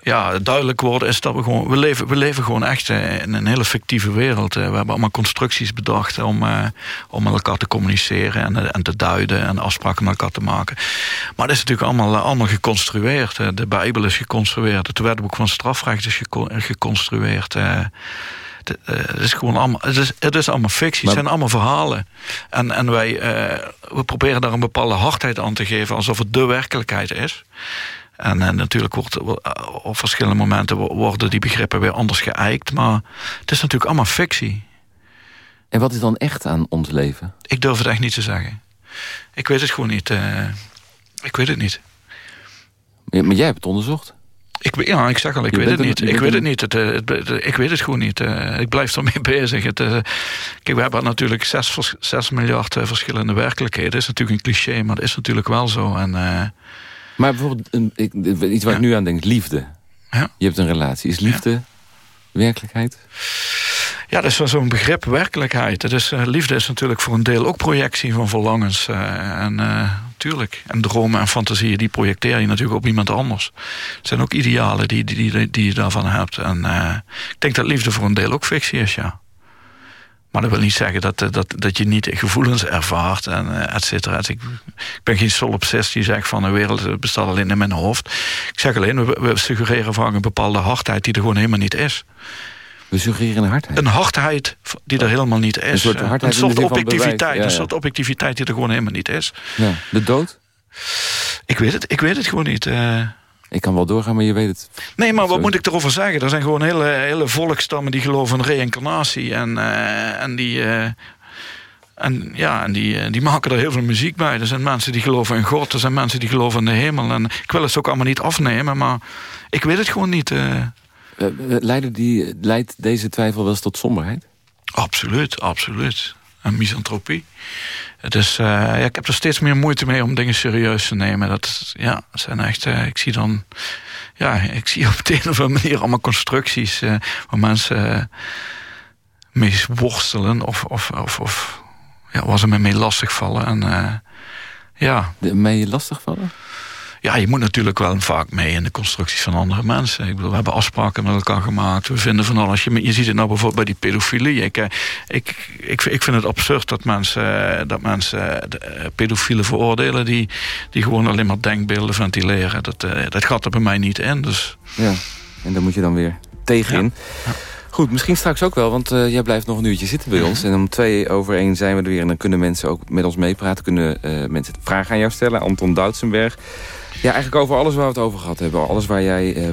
ja, duidelijk wordt, is dat we gewoon, we leven, we leven gewoon echt eh, in een hele fictieve wereld. We hebben allemaal constructies bedacht om, uh, om met elkaar te communiceren en, en te duiden en afspraken met elkaar te maken. Maar dat is natuurlijk allemaal, allemaal geconstrueerd. De Bijbel is geconstrueerd, het wetboek van strafrecht is geconstrueerd. Eh, het is gewoon allemaal, het is, het is allemaal fictie, het zijn allemaal verhalen. En, en wij uh, we proberen daar een bepaalde hardheid aan te geven, alsof het de werkelijkheid is. En, en natuurlijk wordt op verschillende momenten worden die begrippen weer anders geëikt. Maar het is natuurlijk allemaal fictie. En wat is dan echt aan ons leven? Ik durf het echt niet te zeggen. Ik weet het gewoon niet. Uh, ik weet het niet. Maar jij hebt het onderzocht? Ik, ja, ik zeg al, ik weet het niet. Ik weet het niet. Het, ik weet het gewoon niet. Uh, ik blijf ermee *laughs* bezig. Het, uh, kijk, we hebben natuurlijk 6, 6 miljard verschillende werkelijkheden. Dat is natuurlijk een cliché, maar dat is natuurlijk wel zo. En, maar bijvoorbeeld, een, ik, iets waar ja. ik nu aan denk, liefde. Ja. Je hebt een relatie. Is liefde ja. werkelijkheid? Ja, dat is wel zo'n begrip, werkelijkheid. Het is, liefde is natuurlijk voor een deel ook projectie van verlangens. en tuurlijk. En dromen en fantasieën, die projecteer je natuurlijk op iemand anders. Het zijn ook idealen die, die, die, die je daarvan hebt. En uh, ik denk dat liefde voor een deel ook fictie is, ja. Maar dat wil niet zeggen dat, eh, dat, dat je niet gevoelens ervaart en uh, et cetera. Ik, ik ben geen solipsist die zegt van de wereld bestaat alleen in mijn hoofd. Ik zeg alleen, we, we suggereren vaak een bepaalde hardheid die er gewoon helemaal niet is. We suggereren een hardheid? Een hardheid die er helemaal niet is. Een soort, hardheid een soort objectiviteit. Een soort objectiviteit die er gewoon helemaal niet is. Ja. De dood? Ik weet het, ik weet het gewoon niet. Uh, ik kan wel doorgaan, maar je weet het. Nee, maar wat moet ik erover zeggen? Er zijn gewoon hele, hele volkstammen die geloven in reïncarnatie. En, uh, en die... Uh, en ja, en die, die maken er heel veel muziek bij. Er zijn mensen die geloven in God. Er zijn mensen die geloven in de hemel. En ik wil het ook allemaal niet afnemen, maar ik weet het gewoon niet. Uh, leiden die, leidt deze twijfel wel eens tot somberheid? Absoluut, absoluut. En misantropie. Is, uh, ja, ik heb er steeds meer moeite mee om dingen serieus te nemen. Dat ja, zijn echt, uh, ik zie dan, ja, ik zie op de een of andere manier allemaal constructies uh, waar mensen mee worstelen of, of, of, ja, waar ze me mee lastigvallen. En, ja. Mee lastigvallen? Ja, je moet natuurlijk wel vaak mee in de constructies van andere mensen. Ik bedoel, we hebben afspraken met elkaar gemaakt. We vinden van alles. Je, je ziet het nou bijvoorbeeld bij die pedofilie. Ik, eh, ik, ik, ik vind het absurd dat mensen, dat mensen eh, pedofielen veroordelen... Die, die gewoon alleen maar denkbeelden ventileren. Dat, dat gaat er bij mij niet in. Dus. Ja, en daar moet je dan weer tegenin. Ja. Goed, misschien straks ook wel, want uh, jij blijft nog een uurtje zitten bij ons. En om twee over één zijn we er weer. En dan kunnen mensen ook met ons meepraten. Kunnen uh, mensen vragen aan jou stellen. Anton Doutsenberg. Ja, eigenlijk over alles waar we het over gehad hebben. Alles waar jij uh,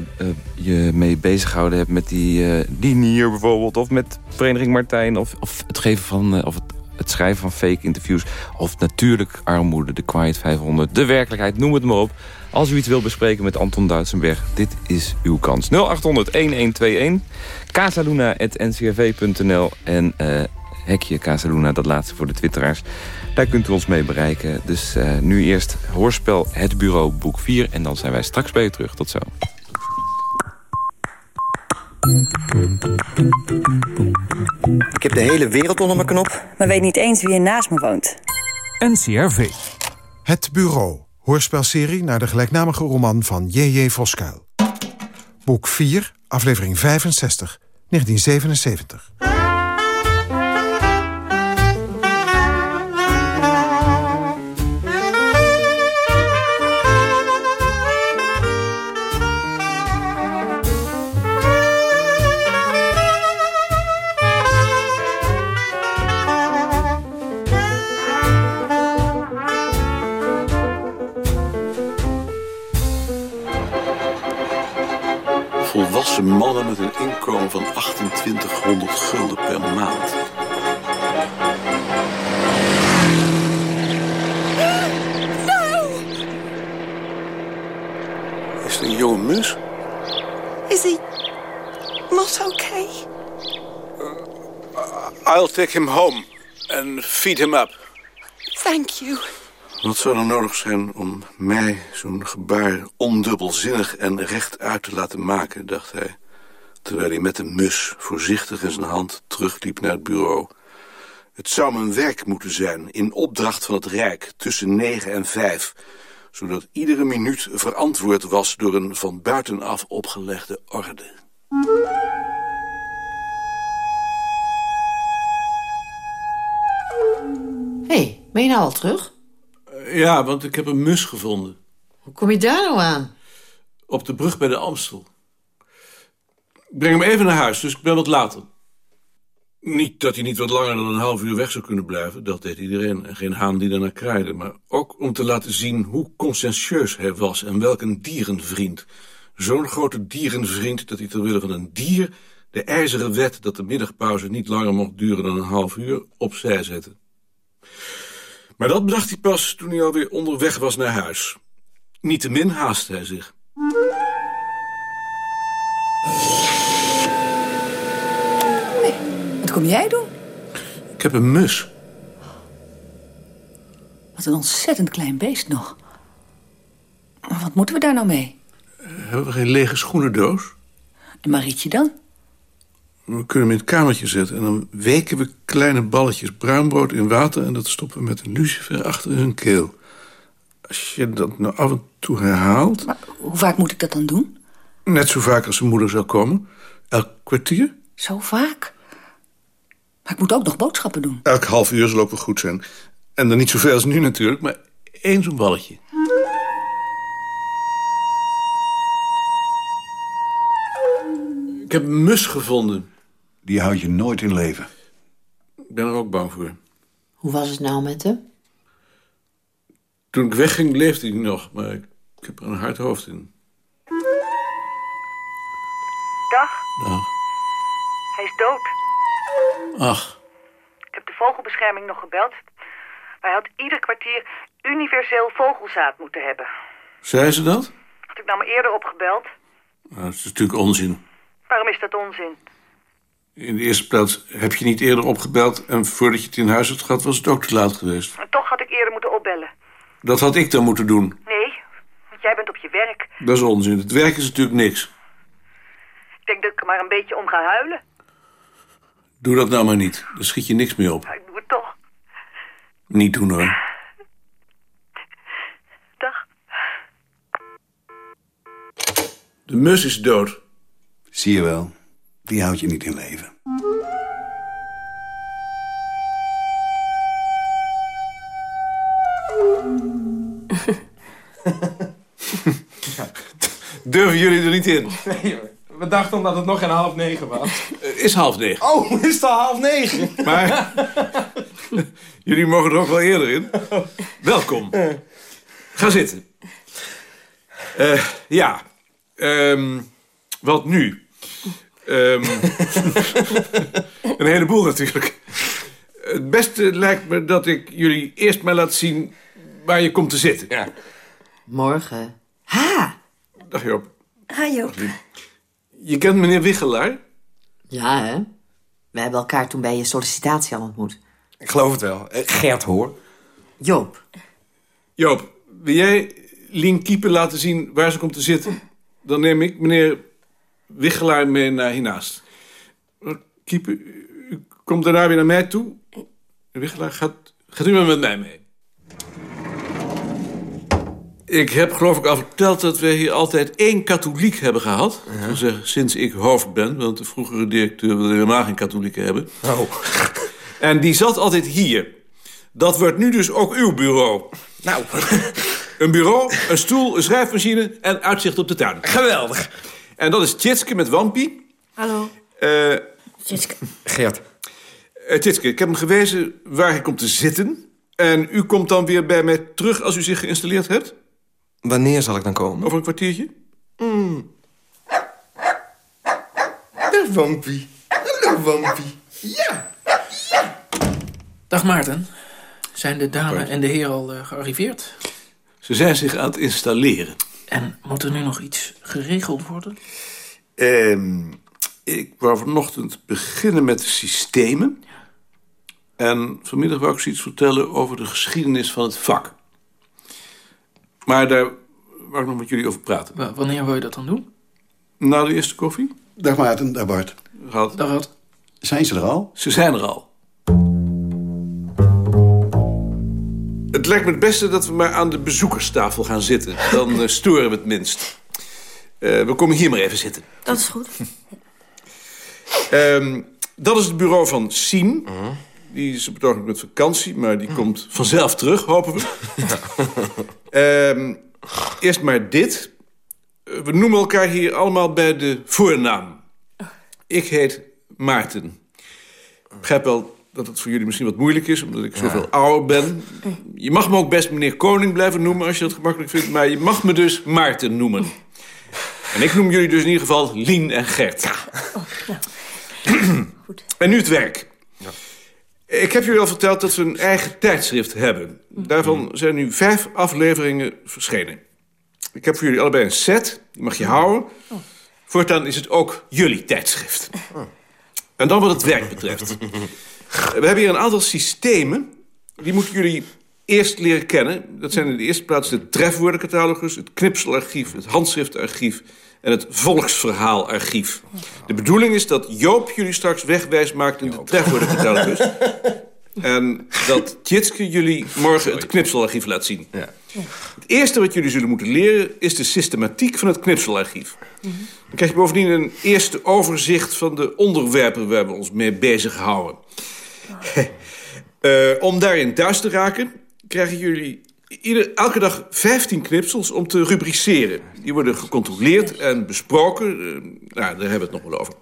je mee bezig gehouden hebt. Met die, die nier bijvoorbeeld. Of met Vereniging Martijn. Of, of het geven van... of het, het schrijven van fake interviews. Of natuurlijk armoede, de Quiet 500. De werkelijkheid, noem het maar op. Als u iets wilt bespreken met Anton Duitsenberg, dit is uw kans. 0800-1121, casaluna.ncrv.nl en uh, hekje Casaluna, dat laatste voor de twitteraars. Daar kunt u ons mee bereiken. Dus uh, nu eerst hoorspel Het Bureau boek 4 en dan zijn wij straks bij je terug. Tot zo. Ik heb de hele wereld onder mijn knop. Maar weet niet eens wie er naast me woont. NCRV. Het Bureau. Hoorspelserie naar de gelijknamige roman van J.J. Voskuil. Boek 4, aflevering 65, 1977. Volwassen mannen met een inkomen van 2800 gulden per maand. Is het een jonge mus? Is he not okay? Uh, I'll take him home and feed him up. Thank you. Wat zou er nodig zijn om mij zo'n gebaar ondubbelzinnig en rechtuit te laten maken, dacht hij, terwijl hij met de mus voorzichtig in zijn hand terugliep naar het bureau. Het zou mijn werk moeten zijn, in opdracht van het Rijk, tussen negen en vijf, zodat iedere minuut verantwoord was door een van buitenaf opgelegde orde. Hé, hey, ben je nou al terug? Ja, want ik heb een mus gevonden. Hoe kom je daar nou aan? Op de brug bij de Amstel. Ik breng hem even naar huis, dus ik ben wat later. Niet dat hij niet wat langer dan een half uur weg zou kunnen blijven, dat deed iedereen, en geen haan die daarnaar kraaide, maar ook om te laten zien hoe conscientieus hij was en welk een dierenvriend. Zo'n grote dierenvriend dat hij terwille van een dier de ijzeren wet dat de middagpauze niet langer mocht duren dan een half uur opzij zette. Maar dat bedacht hij pas toen hij alweer onderweg was naar huis. Niettemin haastte hij zich. Wat kom jij doen? Ik heb een mus. Wat een ontzettend klein beest nog. Maar wat moeten we daar nou mee? Hebben we geen lege schoenendoos? En Marietje dan? We kunnen hem in het kamertje zetten en dan weken we kleine balletjes bruinbrood in water... en dat stoppen we met een lucifer achter hun keel. Als je dat nou af en toe herhaalt... Maar hoe vaak moet ik dat dan doen? Net zo vaak als zijn moeder zou komen. Elk kwartier. Zo vaak? Maar ik moet ook nog boodschappen doen. Elk half uur zal ook wel goed zijn. En dan niet zoveel als nu natuurlijk, maar één zo'n balletje. Ik heb een mus gevonden. Die houd je nooit in leven. Ik ben er ook bang voor. Hoe was het nou met hem? Toen ik wegging leefde hij nog, maar ik, ik heb er een hard hoofd in. Dag. Dag. Hij is dood. Ach. Ik heb de vogelbescherming nog gebeld. Hij had ieder kwartier universeel vogelzaad moeten hebben. Zei ze dat? Had ik nou maar eerder opgebeld? Nou, dat is natuurlijk onzin. Waarom is dat onzin? In de eerste plaats heb je niet eerder opgebeld... en voordat je het in huis had gehad, was het ook te laat geweest. En toch had ik eerder moeten opbellen. Dat had ik dan moeten doen. Nee, want jij bent op je werk. Dat is onzin. Het werk is natuurlijk niks. Ik denk dat ik er maar een beetje om ga huilen. Doe dat nou maar niet. Dan schiet je niks meer op. Ik doe het toch. Niet doen hoor. Dag. De mus is dood. Zie je wel, die houdt je niet in leven. *laughs* Durven jullie er niet in? Nee, we dachten dat het nog geen half negen was. Het is half negen. Oh, is het al half negen? Maar *laughs* jullie mogen er ook wel eerder in. Welkom. Ga zitten. Eh, ja. Ehm, wat nu? Ehm, *laughs* een heleboel natuurlijk. Het beste lijkt me dat ik jullie eerst maar laat zien waar je komt te zitten. Ja. Morgen. Ha! Dag Joop. Ha, Joop. Je kent meneer Wichelaar? Ja, hè? We hebben elkaar toen bij je sollicitatie al ontmoet. Ik geloof het wel. Eh, Gert, hoor. Joop. Joop, wil jij Lien Kiepen laten zien waar ze komt te zitten? Dan neem ik meneer Wichelaar mee naar hiernaast. Kiepen, u komt daarna weer naar mij toe. Wichelaar, gaat, gaat u maar met mij mee. Ik heb geloof ik al verteld dat we hier altijd één katholiek hebben gehad. Dat wil zeggen, sinds ik hoofd ben, want de vroegere directeur wilde helemaal geen katholieken hebben. Oh. *laughs* En die zat altijd hier. Dat wordt nu dus ook uw bureau. Nou. *laughs* Een bureau, een stoel, een schrijfmachine en uitzicht op de tuin. Geweldig. En dat is Tjitske met Wampie. Hallo. Eh Tjitske. Geert. eh, Tjitske, ik heb hem gewezen waar hij komt te zitten. En u komt dan weer bij mij terug als u zich geïnstalleerd hebt? Wanneer zal ik dan komen? Over een kwartiertje? Dag, Wampie. Hallo, Wampie. Ja. Dag Maarten. Zijn de dame en de heer al eh, gearriveerd? Ze zijn zich aan het installeren. En moet er nu nog iets geregeld worden? Ehm, ik wou vanochtend beginnen met de systemen. En vanmiddag wou ik ze iets vertellen over de geschiedenis van het vak. Maar daar wou ik nog met jullie over praten. Wa- wanneer wil je dat dan doen? Na de eerste koffie? Dag Maarten, dag Bart. Dag Ad. Zijn ze er al? Ze zijn er al. Het lijkt me het beste dat we maar aan de bezoekerstafel gaan zitten. Dan eh, storen we het minst. Eh, we komen hier maar even zitten. Dat is goed. Ehm, dat is het bureau van Sien. Die is op het ogenblik met vakantie, maar die komt vanzelf terug, hopen we. *laughs* Ehm, eerst maar dit. Eh, We noemen elkaar hier allemaal bij de voornaam. Ik heet Maarten. Ik begrijp wel dat het voor jullie misschien wat moeilijk is... omdat ik zoveel ouder ben. Je mag me ook best meneer Koning blijven noemen... als je dat gemakkelijk vindt, maar je mag me dus Maarten noemen. En ik noem jullie dus in ieder geval Lien en Gert. En nu het werk. Ik heb jullie al verteld dat we een eigen tijdschrift hebben. Daarvan zijn nu vijf afleveringen verschenen. Ik heb voor jullie allebei een set, die mag je houden. Voortaan is het ook jullie tijdschrift. En dan wat het werk betreft. *laughs* We hebben hier een aantal systemen. Die moeten jullie eerst leren kennen. Dat zijn in de eerste plaats de trefwoordencatalogus... het knipselarchief, het handschriftarchief... en het volksverhaalarchief. De bedoeling is dat Joop jullie straks wegwijs maakt in de trefwoordencatalogus... *laughs* en dat Tjitske jullie morgen het knipselarchief laat zien. Het eerste wat jullie zullen moeten leren is de systematiek van het knipselarchief. Dan krijg je bovendien een eerste overzicht van de onderwerpen waar we ons mee bezighouden. *laughs* Eh, om daarin thuis te raken, krijgen jullie ieder, elke dag 15 knipsels om te rubriceren. Die worden gecontroleerd en besproken. Eh, nou, daar hebben we het nog wel over.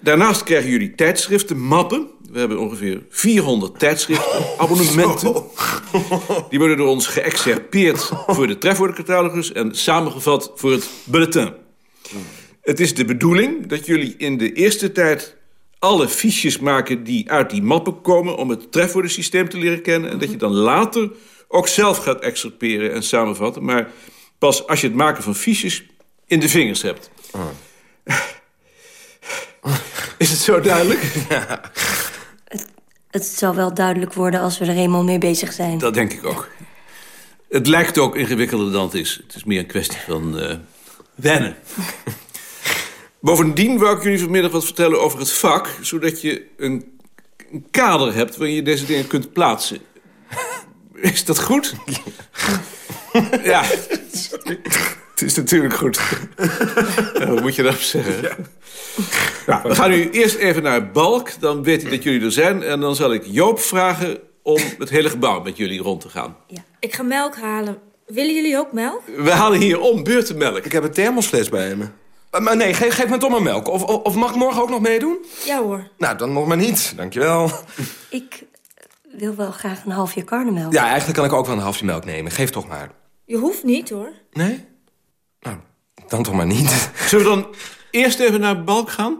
Daarnaast krijgen jullie tijdschriften, mappen. We hebben ongeveer 400 tijdschriften, abonnementen. *laughs* Die worden door ons geëxcerpeerd voor de trefwoordencatalogus... en samengevat voor het bulletin. Het is de bedoeling dat jullie in de eerste tijd alle fiches maken die uit die mappen komen... om het trefwoordensysteem te leren kennen... en dat je dan later ook zelf gaat excerperen en samenvatten... maar pas als je het maken van fiches in de vingers hebt. Is het zo duidelijk? *laughs* Het zal wel duidelijk worden als we er eenmaal mee bezig zijn. Dat denk ik ook. Het lijkt ook ingewikkelder dan het is. Het is meer een kwestie van eh, wennen. *laughs* Bovendien wou ik jullie vanmiddag wat vertellen over het vak... zodat je een, een kader hebt waarin je deze dingen kunt plaatsen. *laughs* Is dat goed? ja. Het is natuurlijk goed. *laughs* Ja, wat moet je daarop zeggen? Nou, we gaan nu eerst even naar Balk. Dan weet hij dat jullie er zijn. En dan zal ik Joop vragen om het hele gebouw met jullie rond te gaan. Ik ga melk halen. Willen jullie ook melk? We halen hier om beurtenmelk. Ik heb een thermosfles bij me. Eh, Maar nee, geef, geef me toch maar melk. Of, of, of mag ik morgen ook nog meedoen? Ja hoor. Nou, dan nog maar niet. Dankjewel. Ik wil wel graag een halfje karnemelk. Ja, eigenlijk kan ik ook wel een halfje melk nemen. Geef toch maar. Je hoeft niet hoor. Nee? Nou, dan toch maar niet. Zullen we dan eerst even naar Balk gaan?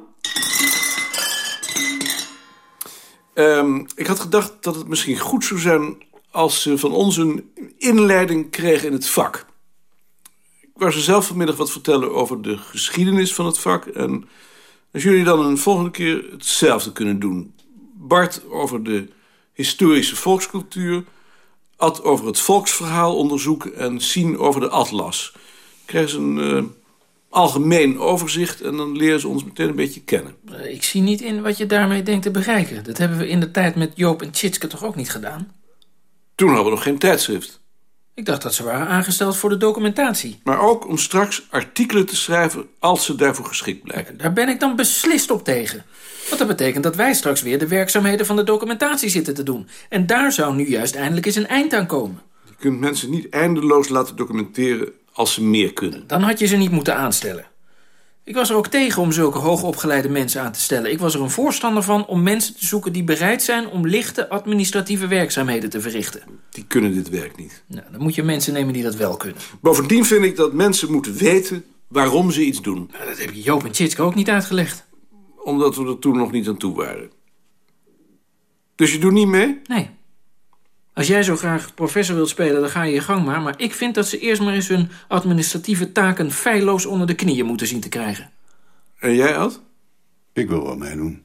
Ehm, ik had gedacht dat het misschien goed zou zijn... als ze van ons een inleiding kregen in het vak. Ik wou ze zelf vanmiddag wat vertellen over de geschiedenis van het vak... en als jullie dan een volgende keer hetzelfde kunnen doen. Bart over de historische volkscultuur... Ad over het volksverhaal onderzoeken... en Sien over de atlas. Krijgen ze een eh, algemeen overzicht... en dan leren ze ons meteen een beetje kennen. Eh, Ik zie niet in wat je daarmee denkt te bereiken. Dat hebben we in de tijd met Joop en Tjitske toch ook niet gedaan? Toen hadden we nog geen tijdschrift. Ik dacht dat ze waren aangesteld voor de documentatie. Maar ook om straks artikelen te schrijven als ze daarvoor geschikt blijken. Daar ben ik dan beslist op tegen. Want dat betekent dat wij straks weer de werkzaamheden van de documentatie zitten te doen. En daar zou nu juist eindelijk eens een eind aan komen. Je kunt mensen niet eindeloos laten documenteren als ze meer kunnen. Dan had je ze niet moeten aanstellen. Ik was er ook tegen om zulke hoogopgeleide mensen aan te stellen. Ik was er een voorstander van om mensen te zoeken die bereid zijn... om lichte administratieve werkzaamheden te verrichten. Die kunnen dit werk niet. Nou, dan moet je mensen nemen die dat wel kunnen. Bovendien vind ik dat mensen moeten weten waarom ze iets doen. Nou, dat heb je Joop en Tjitske ook niet uitgelegd. Omdat we er toen nog niet aan toe waren. Dus je doet niet mee? Nee. Als jij zo graag professor wilt spelen, dan ga je je gang maar. Maar ik vind dat ze eerst maar eens hun administratieve taken feilloos onder de knieën moeten zien te krijgen. En jij, Ad? Ik wil wel meedoen.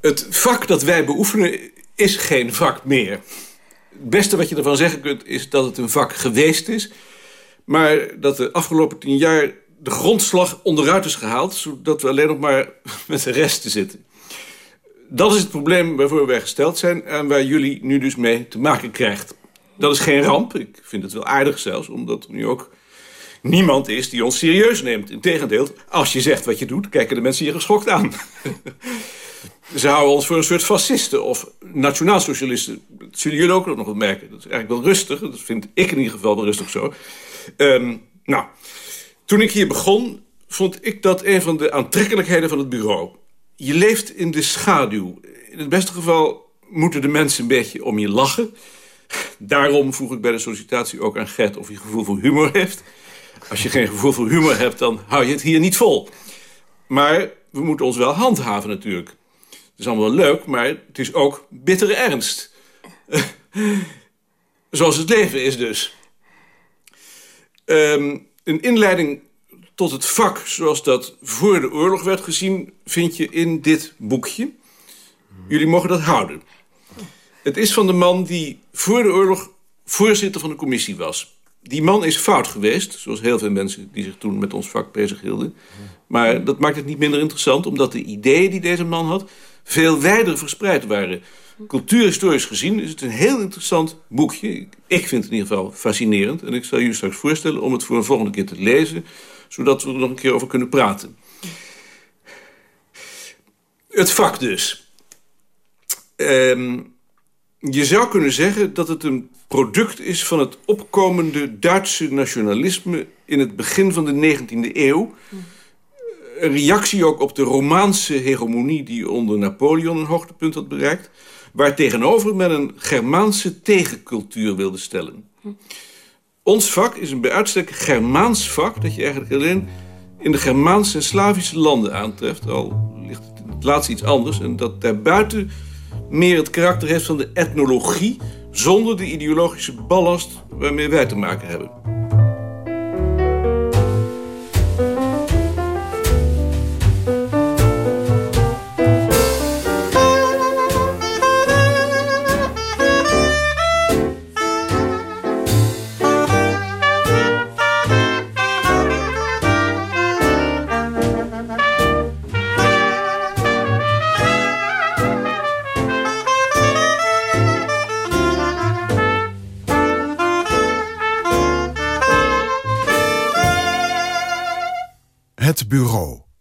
Het vak dat wij beoefenen is geen vak meer. Het beste wat je ervan zeggen kunt is dat het een vak geweest is... maar dat de afgelopen tien jaar de grondslag onderuit is gehaald... zodat we alleen nog maar *laughs* met de rest zitten. Dat is het probleem waarvoor wij gesteld zijn... en waar jullie nu dus mee te maken krijgt. Dat is geen ramp. Ik vind het wel aardig zelfs, omdat er nu ook niemand is die ons serieus neemt. Integendeel, als je zegt wat je doet, kijken de mensen je geschokt aan. *laughs* Ze houden ons voor een soort fascisten of nationaalsocialisten. Dat zullen jullie ook nog wel merken. Dat is eigenlijk wel rustig. Dat vind ik in ieder geval wel rustig zo. Ehm, nou, toen ik hier begon, vond ik dat een van de aantrekkelijkheden van het bureau. Je leeft in de schaduw. In het beste geval moeten de mensen een beetje om je lachen. Daarom vroeg ik bij de sollicitatie ook aan Gert of hij gevoel voor humor heeft. Als je geen gevoel voor humor hebt, dan hou je het hier niet vol. Maar we moeten ons wel handhaven natuurlijk. Is allemaal wel leuk, maar het is ook bittere ernst. *laughs* Zoals het leven is dus. Ehm, een inleiding tot het vak zoals dat voor de oorlog werd gezien... vind je in dit boekje. Jullie mogen dat houden. Het is van de man die voor de oorlog voorzitter van de commissie was. Die man is fout geweest, zoals heel veel mensen die zich toen met ons vak bezig hielden. Maar dat maakt het niet minder interessant, omdat de ideeën die deze man had veel wijder verspreid waren. Cultuurhistorisch gezien is het een heel interessant boekje. Ik vind het in ieder geval fascinerend. En ik zal jullie straks voorstellen om het voor een volgende keer te lezen... zodat we er nog een keer over kunnen praten. Het vak dus. Ehm, je zou kunnen zeggen dat het een product is van het opkomende Duitse nationalisme... in het begin van de 19e eeuw een reactie ook op de Romaanse hegemonie... die onder Napoleon een hoogtepunt had bereikt... waar tegenover men een Germaanse tegencultuur wilde stellen. Ons vak is een bij uitstek Germaans vak... dat je eigenlijk alleen in de Germaanse en Slavische landen aantreft... al ligt het in het laatste iets anders... en dat daarbuiten meer het karakter heeft van de etnologie... zonder de ideologische ballast waarmee wij te maken hebben.